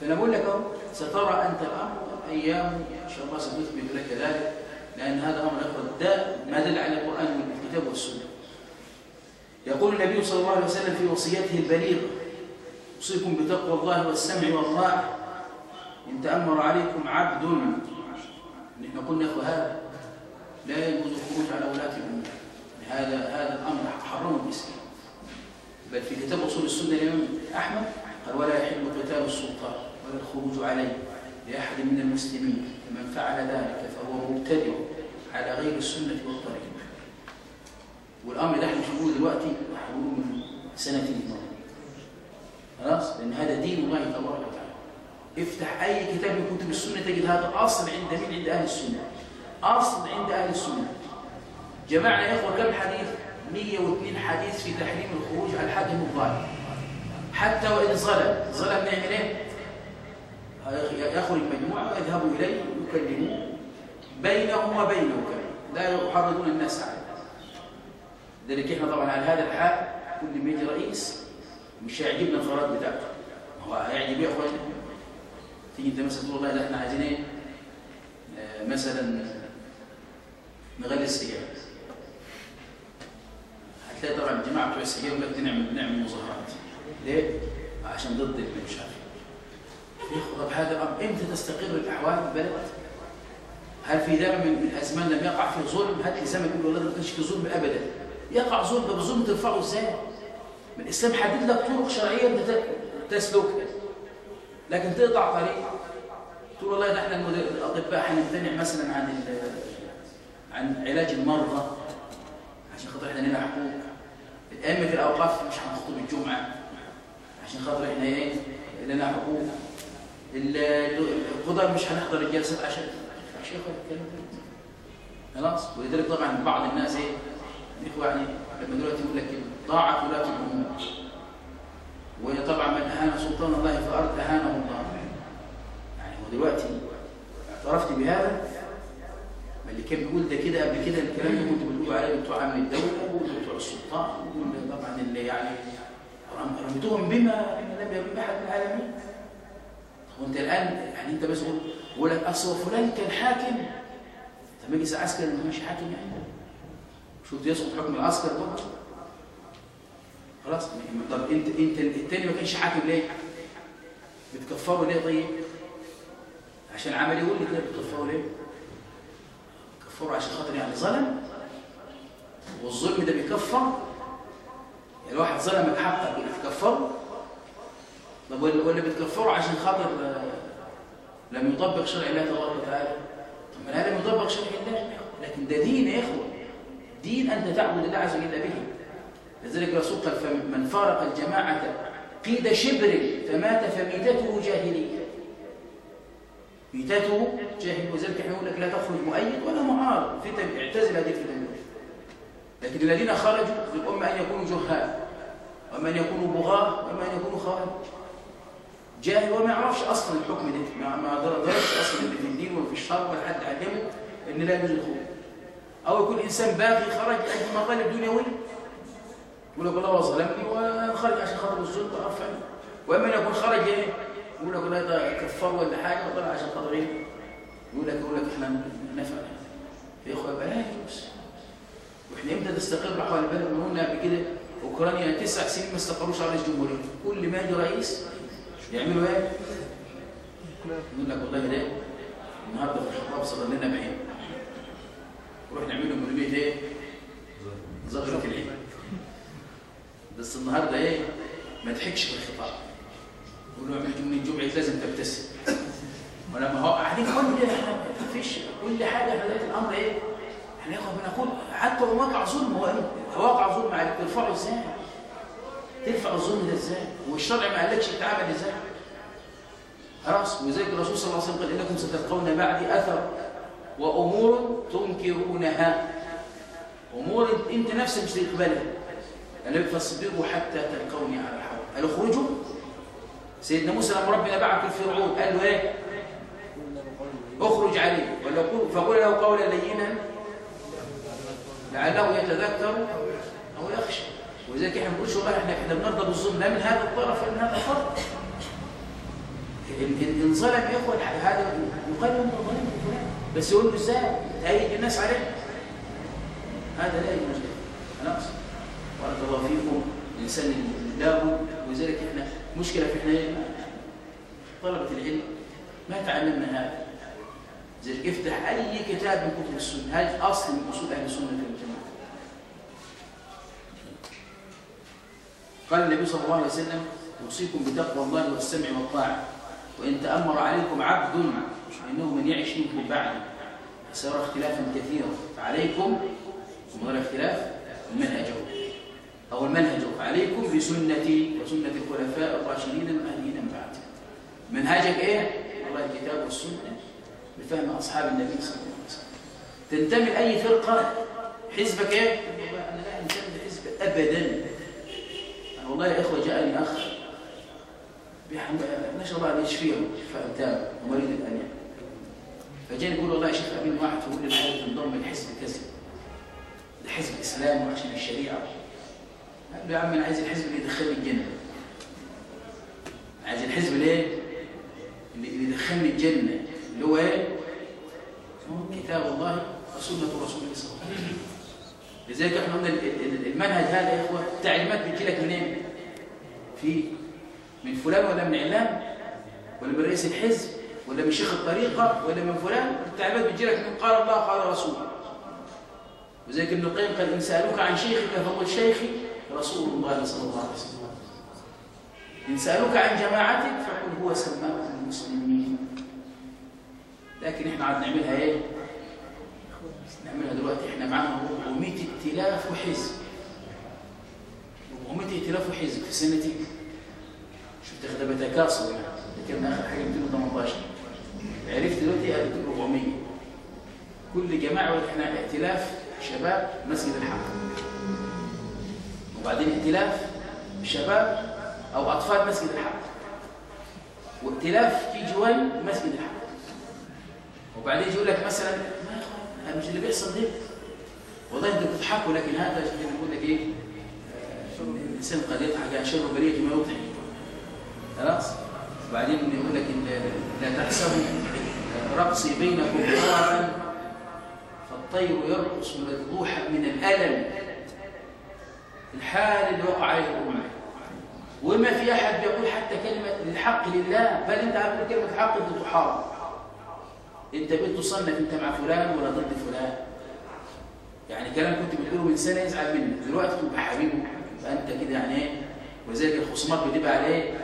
[SPEAKER 1] فأنا بقول لك أهو سترى أنت الأمر أيام إن شاء الله سنثبت لك ذلك لأن هذا أمر أخوة. ده ما دل على القرآن والكتاب والسنة. يقول النبي صلى الله عليه وسلم في وصيته البليغه أوصيكم بتقوى الله والسمع والطاعه إن تأمر عليكم عبد. نحن قلنا أخوة هذا لا يجوز الخروج على ولاة الأمور هذا هذا الأمر حرمه الاسلام بل في كتاب أصول السنة الإمام أحمد قال ولا يحل قتال السلطان ولا الخروج عليه لأحد من المسلمين. فمن فعل ذلك فهو مبتدع على غير السنة والطريق. والأمر ده إحنا بنقوله دلوقتي هنقوله من سنتين الماضيه خلاص؟ لأن هذا دين الله تبارك وتعالى. افتح أي كتاب من كتب السنة تجد هذا أصل عند مين؟ عند أهل السنة. أصل عند أهل السنة. جمعنا يا اخوه كم حديث؟ 102 حديث في تحريم الخروج على الحاكم الظالم حتى وإن ظلم ظلم نعمل إيه؟ يخرج مجموعه ويذهبوا إليه يكلموه. بينهم وبينه كمان لا يحرضون الناس عليه. لذلك إحنا طبعا على هذا الحال كل ما يجي رئيس مش هيعجبنا القرارات بتاعته. هو هيعجب إيه يا اخوانا تيجي أنت مثلا تقول والله إحنا عايزين إيه؟ آه مثلا نغلي السجاير هتلاقي طبعا الجماعه بتوع السجاير يقول لك نعمل مظاهرات ليه؟ عشان ضد مش عارف طب هذا الامر إمتى تستقر الأحوال في البلد؟ هل في زمن من الأزمان لم يقع فيه ظلم؟ هات لي زمن يقول والله ما كانش في ظلم ابدا يقع ظلم طب الظلم ترفعه إزاي؟ من الإسلام حدد لك طرق شرعية انت تسلكها لكن تقطع طريق تقول والله ده إحنا الأطباء هنمتنع مثلا عن عن علاج المرضى عشان خاطر إحنا لنا حقوق ائمه الاوقاف مش هنخطب الجمعة عشان خاطر إحنا إيه لنا حقوق. القضاء مش هنحضر الجلسات عشان مش ياخد الكلام خلاص؟ ولذلك طبعا بعض الناس إيه الإخوة يعني لما دلوقتي يقول لك طاعه ولاة الأمور. وطبعا من أهان سلطان الله في الأرض أهانه الله. يعني هو دلوقتي اعترفت بهذا ما اللي كان بيقول ده كده قبل كده الكلام ده كنت بتقول عليه بتوع أمن الدولة وبتوع السلطان طبعا اللي يعني رميتهم بما لم يرمي احد من العالمين. وأنت الآن يعني أنت بس قول بقول لك أصل فلان كان حاكم. طب مجلس عسكري ما مش حاكم يعني. شفت يسقط حكم العسكر طبعا خلاص طب أنت أنت الثاني ما كانش حاكم ليه؟ بتكفره ليه طيب؟ عشان عمل يقول لك بتكفره ليه؟ كفره عشان خاطر يعني ظلم؟ والظلم ده بيكفر؟ يعني الواحد ظلمك حقك بتكفره طب ولا بتكفره عشان خاطر لم يطبق شرع الله تبارك وتعالى؟ طب ما لم يطبق شرع الله. لكن ده دين يا إخوة. دين أنت تعبد الله عز وجل به. لذلك الرسول قال من فارق الجماعة قيد شبر فمات فميتته جاهلية. ميتته جاهل وذلك نقول لك لا تخرج مؤيد ولا معارض. فتن اعتزل هذه الفتن. لكن الذين خرجوا للامه أن يكونوا جهال وأما أن يكونوا بغاة وأما أن يكونوا خوارج. جاهل وما يعرفش أصلا الحكم ده ما ما درسش أصلا في الدين ولا في الشرع ولا حد علمه إن لا يجوز الخروج أو يكون إنسان باغي خرج لأجل مطالب دنيوية. يقول لك والله ظلمني وأنا خارج عشان خاطر الظلم ارفع وأما أن يكون خرج إيه؟ يقول لك ده كفار ولا حاجة وطلع عشان خاطر إيه؟ يقول لك يقول لك إحنا نفعل. يا اخويا بلاش. وإحنا إمتى تستقر احوال البلد. قلنا قبل كده أوكرانيا تسع سنين ما استقروش على رئيس جمهورية. كل ما يجي رئيس يعملوا إيه؟ يقول لك والله ده النهارده في الخطاب صدر لنا بعين نروح نعمل له مهمه إيه؟ زغرة العين بس النهارده إيه؟ ما تحكش الخطاب يقول له من جمعه لازم تبتسم. ولما هو قاعدين كل إحنا مفيش كل حاجة ذات الأمر إيه؟ إحنا ياخد بنقول حتى لو وقع ظلم هو إيه؟ واقع ظلم عليك ترفعه إزاي؟ ترفع الظلم ده إزاي؟ والشرع ما قالكش تتعامل إزاي؟ خلاص وذلك الرسول صلى الله عليه وسلم قال إنكم ستلقون بعدي أثر وأمور تنكرونها. أمور أنت نفسك مش تقبلها. النبي فاصبروا حتى تلقوني على الحوض قالوا اخرجوا سيدنا موسى لما ربنا بعث الفرعون قال له إيه؟ اخرج عليه. ولا قل فقل له قولا لينا لعله يتذكر أو يخشى. ولذلك إحنا بنقولش والله إحنا إحنا بنرضى بالظلم لا من هذا الطرف ولا من هذا الطرف. ان ظلم يا اخوان هذا يقال ظالم فلان. بس يقول له إزاي؟ تهيج الناس عليه. هذا لا يجوز خلاص بارك الله فيكم الانسان لابد ولذلك إحنا مشكلة في إحنا؟ طلبة العلم ما تعلمنا هذا. زي افتح أي كتاب من كتب السنة. هذا أصل من أصول أهل السنة في الجماعه قال النبي صلى الله عليه وسلم أوصيكم بتقوى الله والسمع والطاعة. وإن تأمر عليكم عبد انه من يعش منكم بعدي فسيرى اختلافا كثيرا. فعليكم من غير اختلاف المنهج بسنتي وسنة الخلفاء الراشدين المهديين من بعد. منهجك إيه؟ والله الكتاب والسنة. بفهم أصحاب النبي صلى الله عليه وسلم. تنتمي لأي فرقة؟ حزبك؟ والله أنا لا أنتمي لحزب أنا والله يا إخوة جاءني أخ. بيحم- نسال الله ان يشفيه شفاء تام ومريض الانياب فجاني يقول والله يا شيخ امين واحد يقول لي عايز انضم لحزب كذا. لحزب الإسلام وعشان الشريعة. قال له يا عم أنا عايز الحزب اللي يدخلني الجنة. عايز الحزب الايه؟ اللي يدخلني الجنة. اللي هو إيه؟ كتاب الله وسنة رسوله صلى الله عليه وسلم. لذلك إحنا قلنا ال- ال- المنهج هذا يا إخوة التعليمات بتجي لك منين؟ في من فلان ولا من علان؟ ولا من رئيس الحزب؟ ولا من شيخ الطريقة؟ ولا من فلان؟ التعليمات بتجي لك من قال الله قال رسوله. وزي ابن القيم قال إن سألوك عن شيخك فقل شيخي. رسول الله صلى الله عليه وسلم. ان سالوك عن جماعتك فقل هو سماكم المسلمين. لكن إحنا عاد نعملها إيه؟ نعملها دلوقتي إحنا معانا 400 ائتلاف وحزب 400 ائتلاف وحزب في سنتي. شفت ده بتكاثر يعني كان آخر حاجة 218 عرفت دلوقتي 400 كل جماعة وإحنا ائتلاف شباب مسجد الحق وبعدين ائتلاف شباب أو أطفال مسجد الحق وائتلاف كي جوان مسجد الحق وبعدين يقول لك مثلا ما يا مش اللي بيحصل ده والله أنتوا بتضحكوا لكن هذا بيقول لك إيه؟ الإنسان قد يضحك عن شر برية ما يضحك. خلاص؟ وبعدين يقول لك لا تحسبوا رقصي بينكم ضربا فالطير يرقص مذبوحا من الألم. الحال اللي وقع عليه الأمة. وما في أحد بيقول حتى كلمة الحق لله بل أنت عارف كلمة الحق أنت تحارب. أنت بنت تصنف أنت مع فلان ولا ضد فلان. يعني كلام كنت بتقوله من سنة يزعل منك. دلوقتي تبقى حبيبه. يبقى انت كده يعني إيه؟ ولذلك الخصومات بتبقى على إيه؟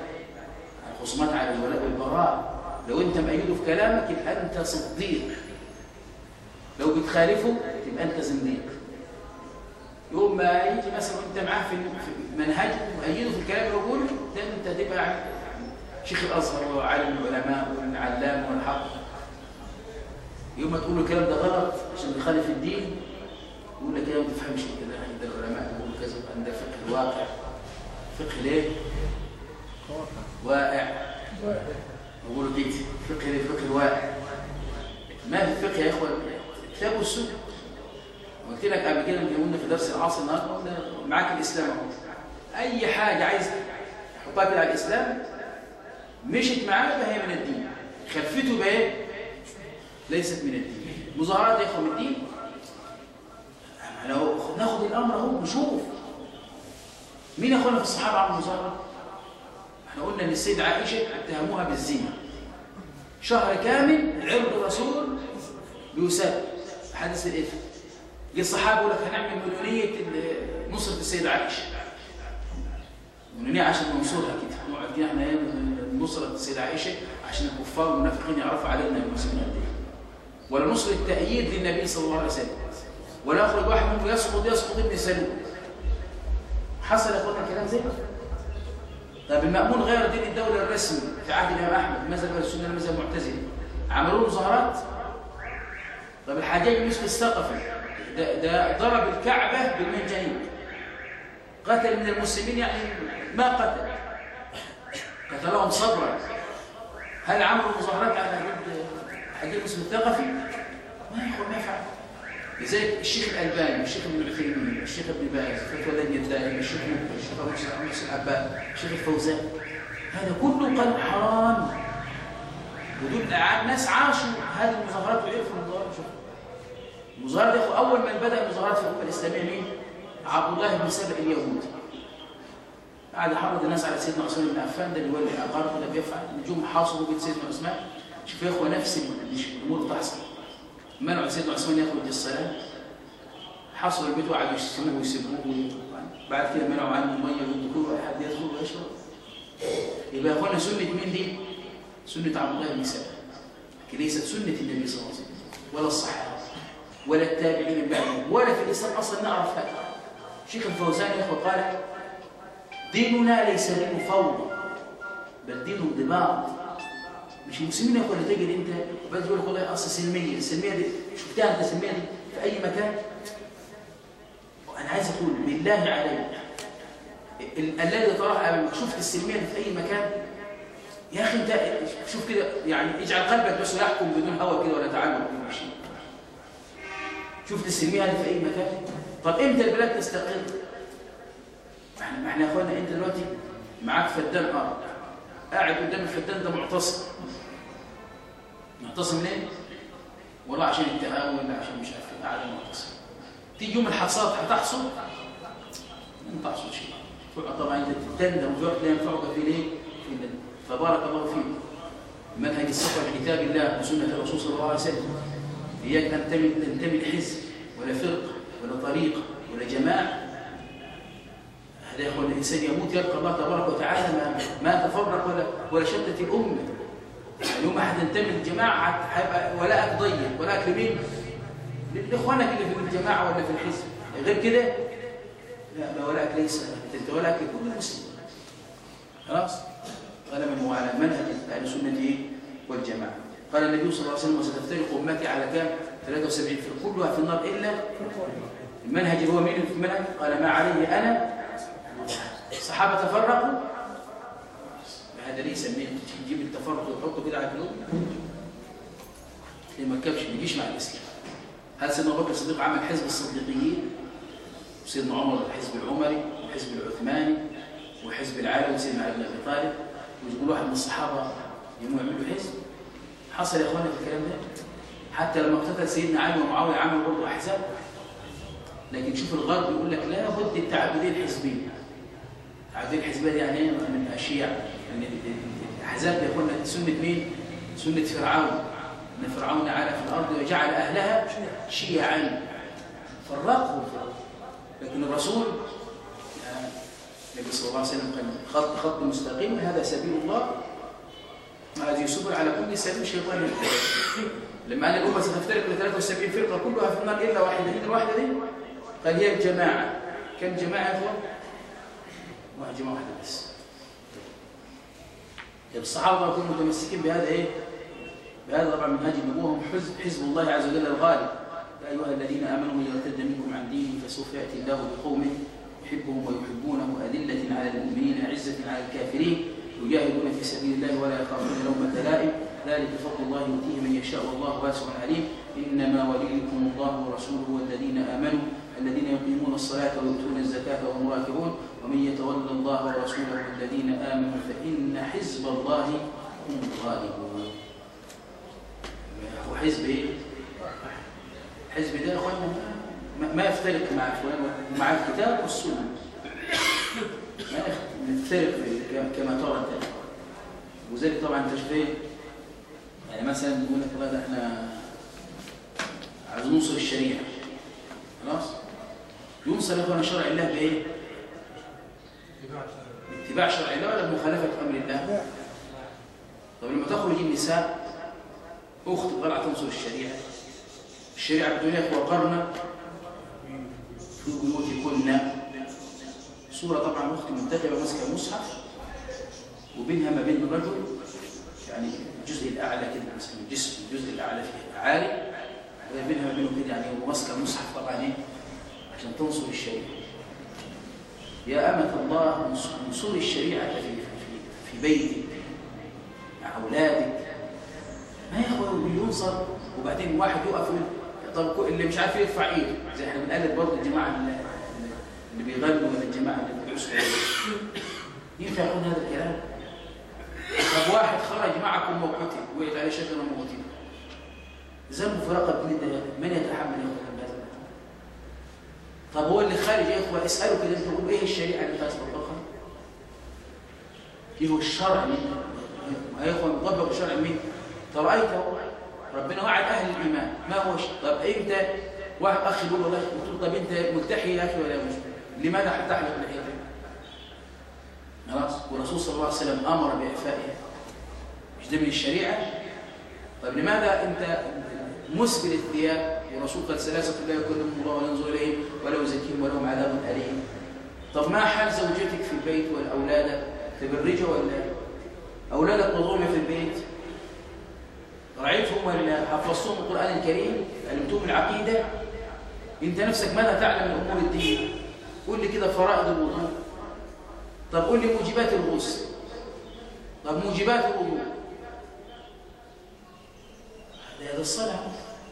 [SPEAKER 1] الخصومات على الولاء والبراء. لو أنت مأيده في كلامك يبقى أنت صديق. لو بتخالفه تبقى أنت زنديق. يوم ما يجي مثلا وانت معاه في منهجه ومأيده في الكلام اللي بيقوله ده انت تبقى شيخ الأزهر وعالم العلماء والعلام والحق. يوم ما تقول له الكلام ده غلط عشان بيخالف الدين يقول لك يا ما تفهمش كده عند العلماء يقولوا كذا عند فقه الواقع. فقه ليه؟ واقع. يقولوا كده فقه ليه؟ فقه الواقع ما في الفقه يا اخوان كتاب والسنة. قلت لك قبل كده لما قلنا في درس العصر النهارده قلنا معاك الإسلام أهو. أي حاجة عايز تحطها كده على الإسلام مشت معاه يبقى هي من الدين. خلفته يبقى إيه؟ ليست من الدين. مظاهرات يا من الدين. لو ناخد الأمر أهو نشوف. مين يا إخوانا في الصحابة عملوا مظاهرة؟ إحنا قلنا إن السيدة عائشة اتهموها بالزنا. شهر كامل عرض الرسول بيساب حدث الاثم جه الصحابه يقول لك هنعمل مليونيه نصرة السيدة عائشة. مليونيه عشان ننصرها كده نقعد كده إحنا نصرة السيدة عائشة عشان الكفار والمنافقين يعرفوا علينا المسلمين قد إيه ولا نصر التأييد للنبي صلى الله عليه وسلم. ولا يخرج واحد منهم يسقط يسقط ابن سلول. حصل يا اخوانا كلام زي ده طب المأمون غير دين الدولة الرسمي في عهد الإمام أحمد مذهب السنة المذهب المعتزلي عملوا له مظاهرات طب الحجاج مسك الثقفي ده, ده ضرب الكعبة بالمنجنيق قتل من المسلمين يعني ما قتل. قتلهم صبرا. هل عملوا مظاهرات على ضد حجاج مسك الثقفي؟ ما يقول ما يفعل. لذلك الشيخ الألباني الشيخ ابن العثيمين الشيخ ابن باز فتوى لن الدائم الشيخ مكتب الشيخ أبو موسى العباد الشيخ الفوزان. هذا كله قال حرام. ودول ناس عاشوا. هذه المظاهرات وعرفوا المظاهرات شوف. المظاهرات يا اخو أول من بدأ المظاهرات في الأمة الإسلامية مين؟ عبد الله بن سبع اليهودي قعد يحرض الناس على سيدنا عثمان بن عفان ده اللي ولي العقار ولا بيفعل. نجوم حاصروا بيت سيدنا عثمان. شوف يا إخوة نفس الأمور بتحصل. منعوا سيدنا عثمان يخرج الصلاة. حصلوا البيت وقعدوا يشتموه ويسبوه بعد كده منعوا عنه المية والدخول ولا حد يدخل ويشرب. يبقى يا إخوانا سنة مين دي؟ سنة عبد الله بن سلام ليست سنة النبي صلى الله عليه وسلم ولا الصحابة. ولا التابعين من بعدهم ولا في الإسلام أصلا نعرف هذا. شيخ الفوزان يا قال ديننا ليس دين فوضى بل دين انضباط. مش المسلمين يا اخوان تجد أنت بس تقول لك والله أصل سلمية. السلمية دي شفتها أنت السلمية دي في أي مكان؟ وأنا عايز أقول بالله عليك الذي طرح امامك شفت السلمية دي في أي مكان؟ يا أخي أنت شوف كده يعني اجعل قلبك بس يحكم بدون هوى كده ولا تعلم بدون شيء السلميه دي في أي مكان. طب إمتى البلاد تستقر؟ إحنا إحنا يا إخوانا أنت دلوقتي معاك فدان ارض قاعد قدام الفدان ده معتصم. معتصم ليه؟ والله عشان التهاون ولا عشان مش عارف إيه قاعد معتصم. تيجي يوم الحصاد هتحصد لن تحصد شيء. طبعا انت تندم وتروح لا ينفعك في ليه؟ في الله فبارك الله فيك منهج السفر كتاب الله وسنة الرسول صلى الله عليه وسلم. إياك أن تنتمي لحزب ولا فرقه ولا طريقة ولا جماعة. هذا يقول الإنسان يموت يلقى الله تبارك وتعالى ما, ما تفرق ولا ولا شتت الأمة. يوم ما هتنتمي للجماعة هيبقى ولاءك ضيق ولاءك لمين؟ لإخوانك اللي في الجماعة ولا في الحزب. غير كده؟ لا ده ولاءك ليس. أنت ولاءك لكل مسلم. خلاص؟ قال من هو على منهج أهل السنة والجماعة. قال النبي صلى الله عليه وسلم وستفترق أمتي على كام؟ 73 فرقه كلها في النار إلا المنهج هو مين في المنهج؟ قال ما عليه أنا. الصحابة تفرقوا. هذا ليه يسميه تجيب التفرق وتحطه كده على القلوب. ليه ما ركبش ما يجيش مع الإسلام. هل سيدنا أبو بكر الصديق عمل حزب الصديقيين؟ وسيدنا عمر الحزب العمري والحزب العثماني وحزب العالي وسيدنا علي بن أبي طالب. ويقول واحد من الصحابة يوم يعملوا حزب. حصل يا اخوانا في الكلام ده؟ حتى لما اقتتل سيدنا علي ومعاوية عملوا برضه أحزاب. لكن شوف الغرب يقول لك لا بد التعبديه الحزبيه التعبديه الحزبيه دي يعني إيه؟ من الأشياء. يعني الأحزاب يا إخوانا سنة مين؟ سنة فرعون. إن فرعون علا في الأرض وجعل أهلها شيعا. فرقوا. لكن الرسول النبي صلى الله عليه وسلم قال خط خط مستقيم هذا سبيل الله. هذه سبل على كل سبيل شيطان. لما قال الأمة ستفترق ل 73 فرقة كلها في النار إلا واحدة. من الواحدة دي؟ قال هي الجماعة. كم جماعة يا أخوان؟ واحد جماعة واحدة بس. الصحابة يكونوا متمسكين بهذا إيه؟ بهذا طبعا منهج النبوه هم حزب الله عز وجل الغالب. يا أيها الذين آمنوا من يرتد منكم عن دينه فسوف يأتي الله بقوم يحبهم ويحبونه أذلة على المؤمنين عزة على الكافرين يجاهدون في سبيل الله ولا يخافون لومة لائم ذلك فضل الله يؤتيه من يشاء والله واسع عليم. إنما وليكم الله ورسوله والذين آمنوا الذين يقيمون الصلاة ويؤتون الزكاة وهم راكعون. ومن يتولى الله ورسوله والذين آمنوا فإن حزب الله هم الغالبون. وحزب إيه؟ حزب ده يا اخوانا ما يفترق مع فلان ومع الكتاب والسنة. ما في- كما ترى أنت. وذلك طبعا تشبيه يعني مثلا يقول لك والله ده إحنا عايزين نوصل الشريعة خلاص يوصل يا شرع الله بإيه؟ باتباع شرع الله ولا بمخالفة أمر الله؟ طب لما تخرج النساء أخت طلعت تنصر الشريعة الشريعة بتقول لك وقرن في بيوتكن صوره طبعا اخت منتجبه ماسكة مصحف وبينها ما بين الرجل يعني الجزء الأعلى كده مثلا الجسم الجزء الأعلى فيه عالي بينها ما بينه كده يعني وماسكه المصحف طبعا إيه؟ عشان تنصر الشريعة. يا أمة الله نصور الشريعة في, في, في بيتك مع أولادك. ما ياخد ينصر وبعدين واحد يقف طب اللي مش عارف يرفع إيده. زي إحنا بنقلد برضه الجماعة اللي, بيغنوا ولا الجماعة اللي بيدرسوا ينفع يقول هذا الكلام؟ طب واحد خرج معكم وقتل وقعت عليه شجره وقتل ذنبه في رقب من ده من يتحمل ياخذ هذا طب هو اللي خارج يا إخوة اساله كده انت تقول إيه الشريعة اللي انت تطبقها؟ إيه هو الشرع انت يا إخوة نطبق الشرع مين؟ طب ايت ربنا وعد أهل الإيمان ما هو. طب انت واحد اخ يقول له طب أنت ملتحي يا أخي ولا مش لماذا حتى تحلق لحيتك؟ خلاص؟ والرسول صلى الله عليه وسلم أمر باعفائها مش ده من الشريعة؟ طب لماذا أنت مسبل الثياب؟ والرسول قال ثلاثة لا يكلمهم الله ولا ينظر إليهم ولا يزكيهم ولهم عذاب أليم. طب ما حال زوجتك في البيت والاولاد تبرجه ولا أولادك مظلومه في البيت؟ رعيتهم ولا حفظتهم القرآن الكريم؟ علمتهم العقيدة؟ أنت نفسك ماذا تعلم من أمور الدين؟ قول لي كده فرائض الوضوء. طب قول لي موجبات الغسل طب موجبات الوضوء هذا الصلاة.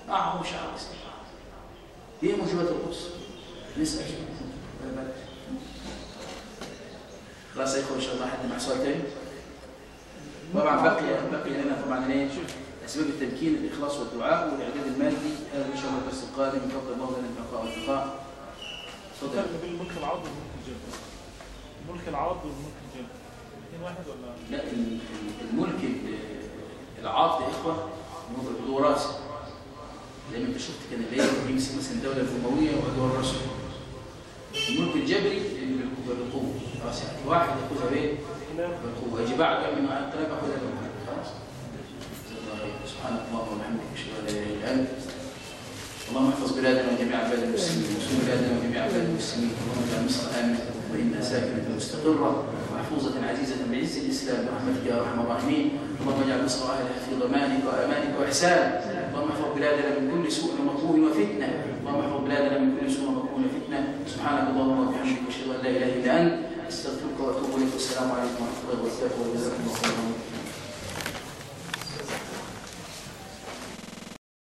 [SPEAKER 1] معه شعر إيه موجبات الغسل نسأل. خلاص يا اخوان إن شاء الله حد مع سؤال تاني. طبعا بقي بقي لنا طبعا إيه؟ أسباب التمكين الإخلاص والدعاء والإعداد المادي. هذا إن شاء الله الدرس القادم. من فضل الله لنا البقاء والبقاء تفضل
[SPEAKER 2] الفرق بين الملك العرض والملك الجبر الاثنين واحد ولا؟
[SPEAKER 1] لا ال- ال- الملك ال- العاطل يا إخوة هو وراثه زي ما أنت شفت كان اللي هي يمسك مثلا الدولة الامويه ويقعد ورثه الملك الجبري بالقوة خلاص يعني واحد ياخذها بايه؟ بالقوة. يجي بعد من انقلاب ياخذها بالقوه خلاص. سبحانك اللهم وبحمدك أشهد أن لا إله إلا أنت. اللهم احفظ بلادنا وجميع بلاد المسلمين وسلم بلادنا وجميع بلاد المسلمين. اللهم اجعل مصر آمنة. مطمئنه ساكنة مستقرة محفوظة عزيزة بعز الإسلام برحمتك يا ارحم الراحمين. اللهم اجعل مصر أهلها في ضمانك وأمانك واحسانك اللهم احفظ بلادنا من كل سوء ومكروه وفتنة. اللهم احفظ بلادنا من كل سوء ومكروه وفتنة. سبحانك اللهم وبحمدك أشهد أن لا إله إلا أنت. أستغفرك وأتوب إليك. والسلام عليكم ورحمة الله وبركاته. وجزاكم الله خيرا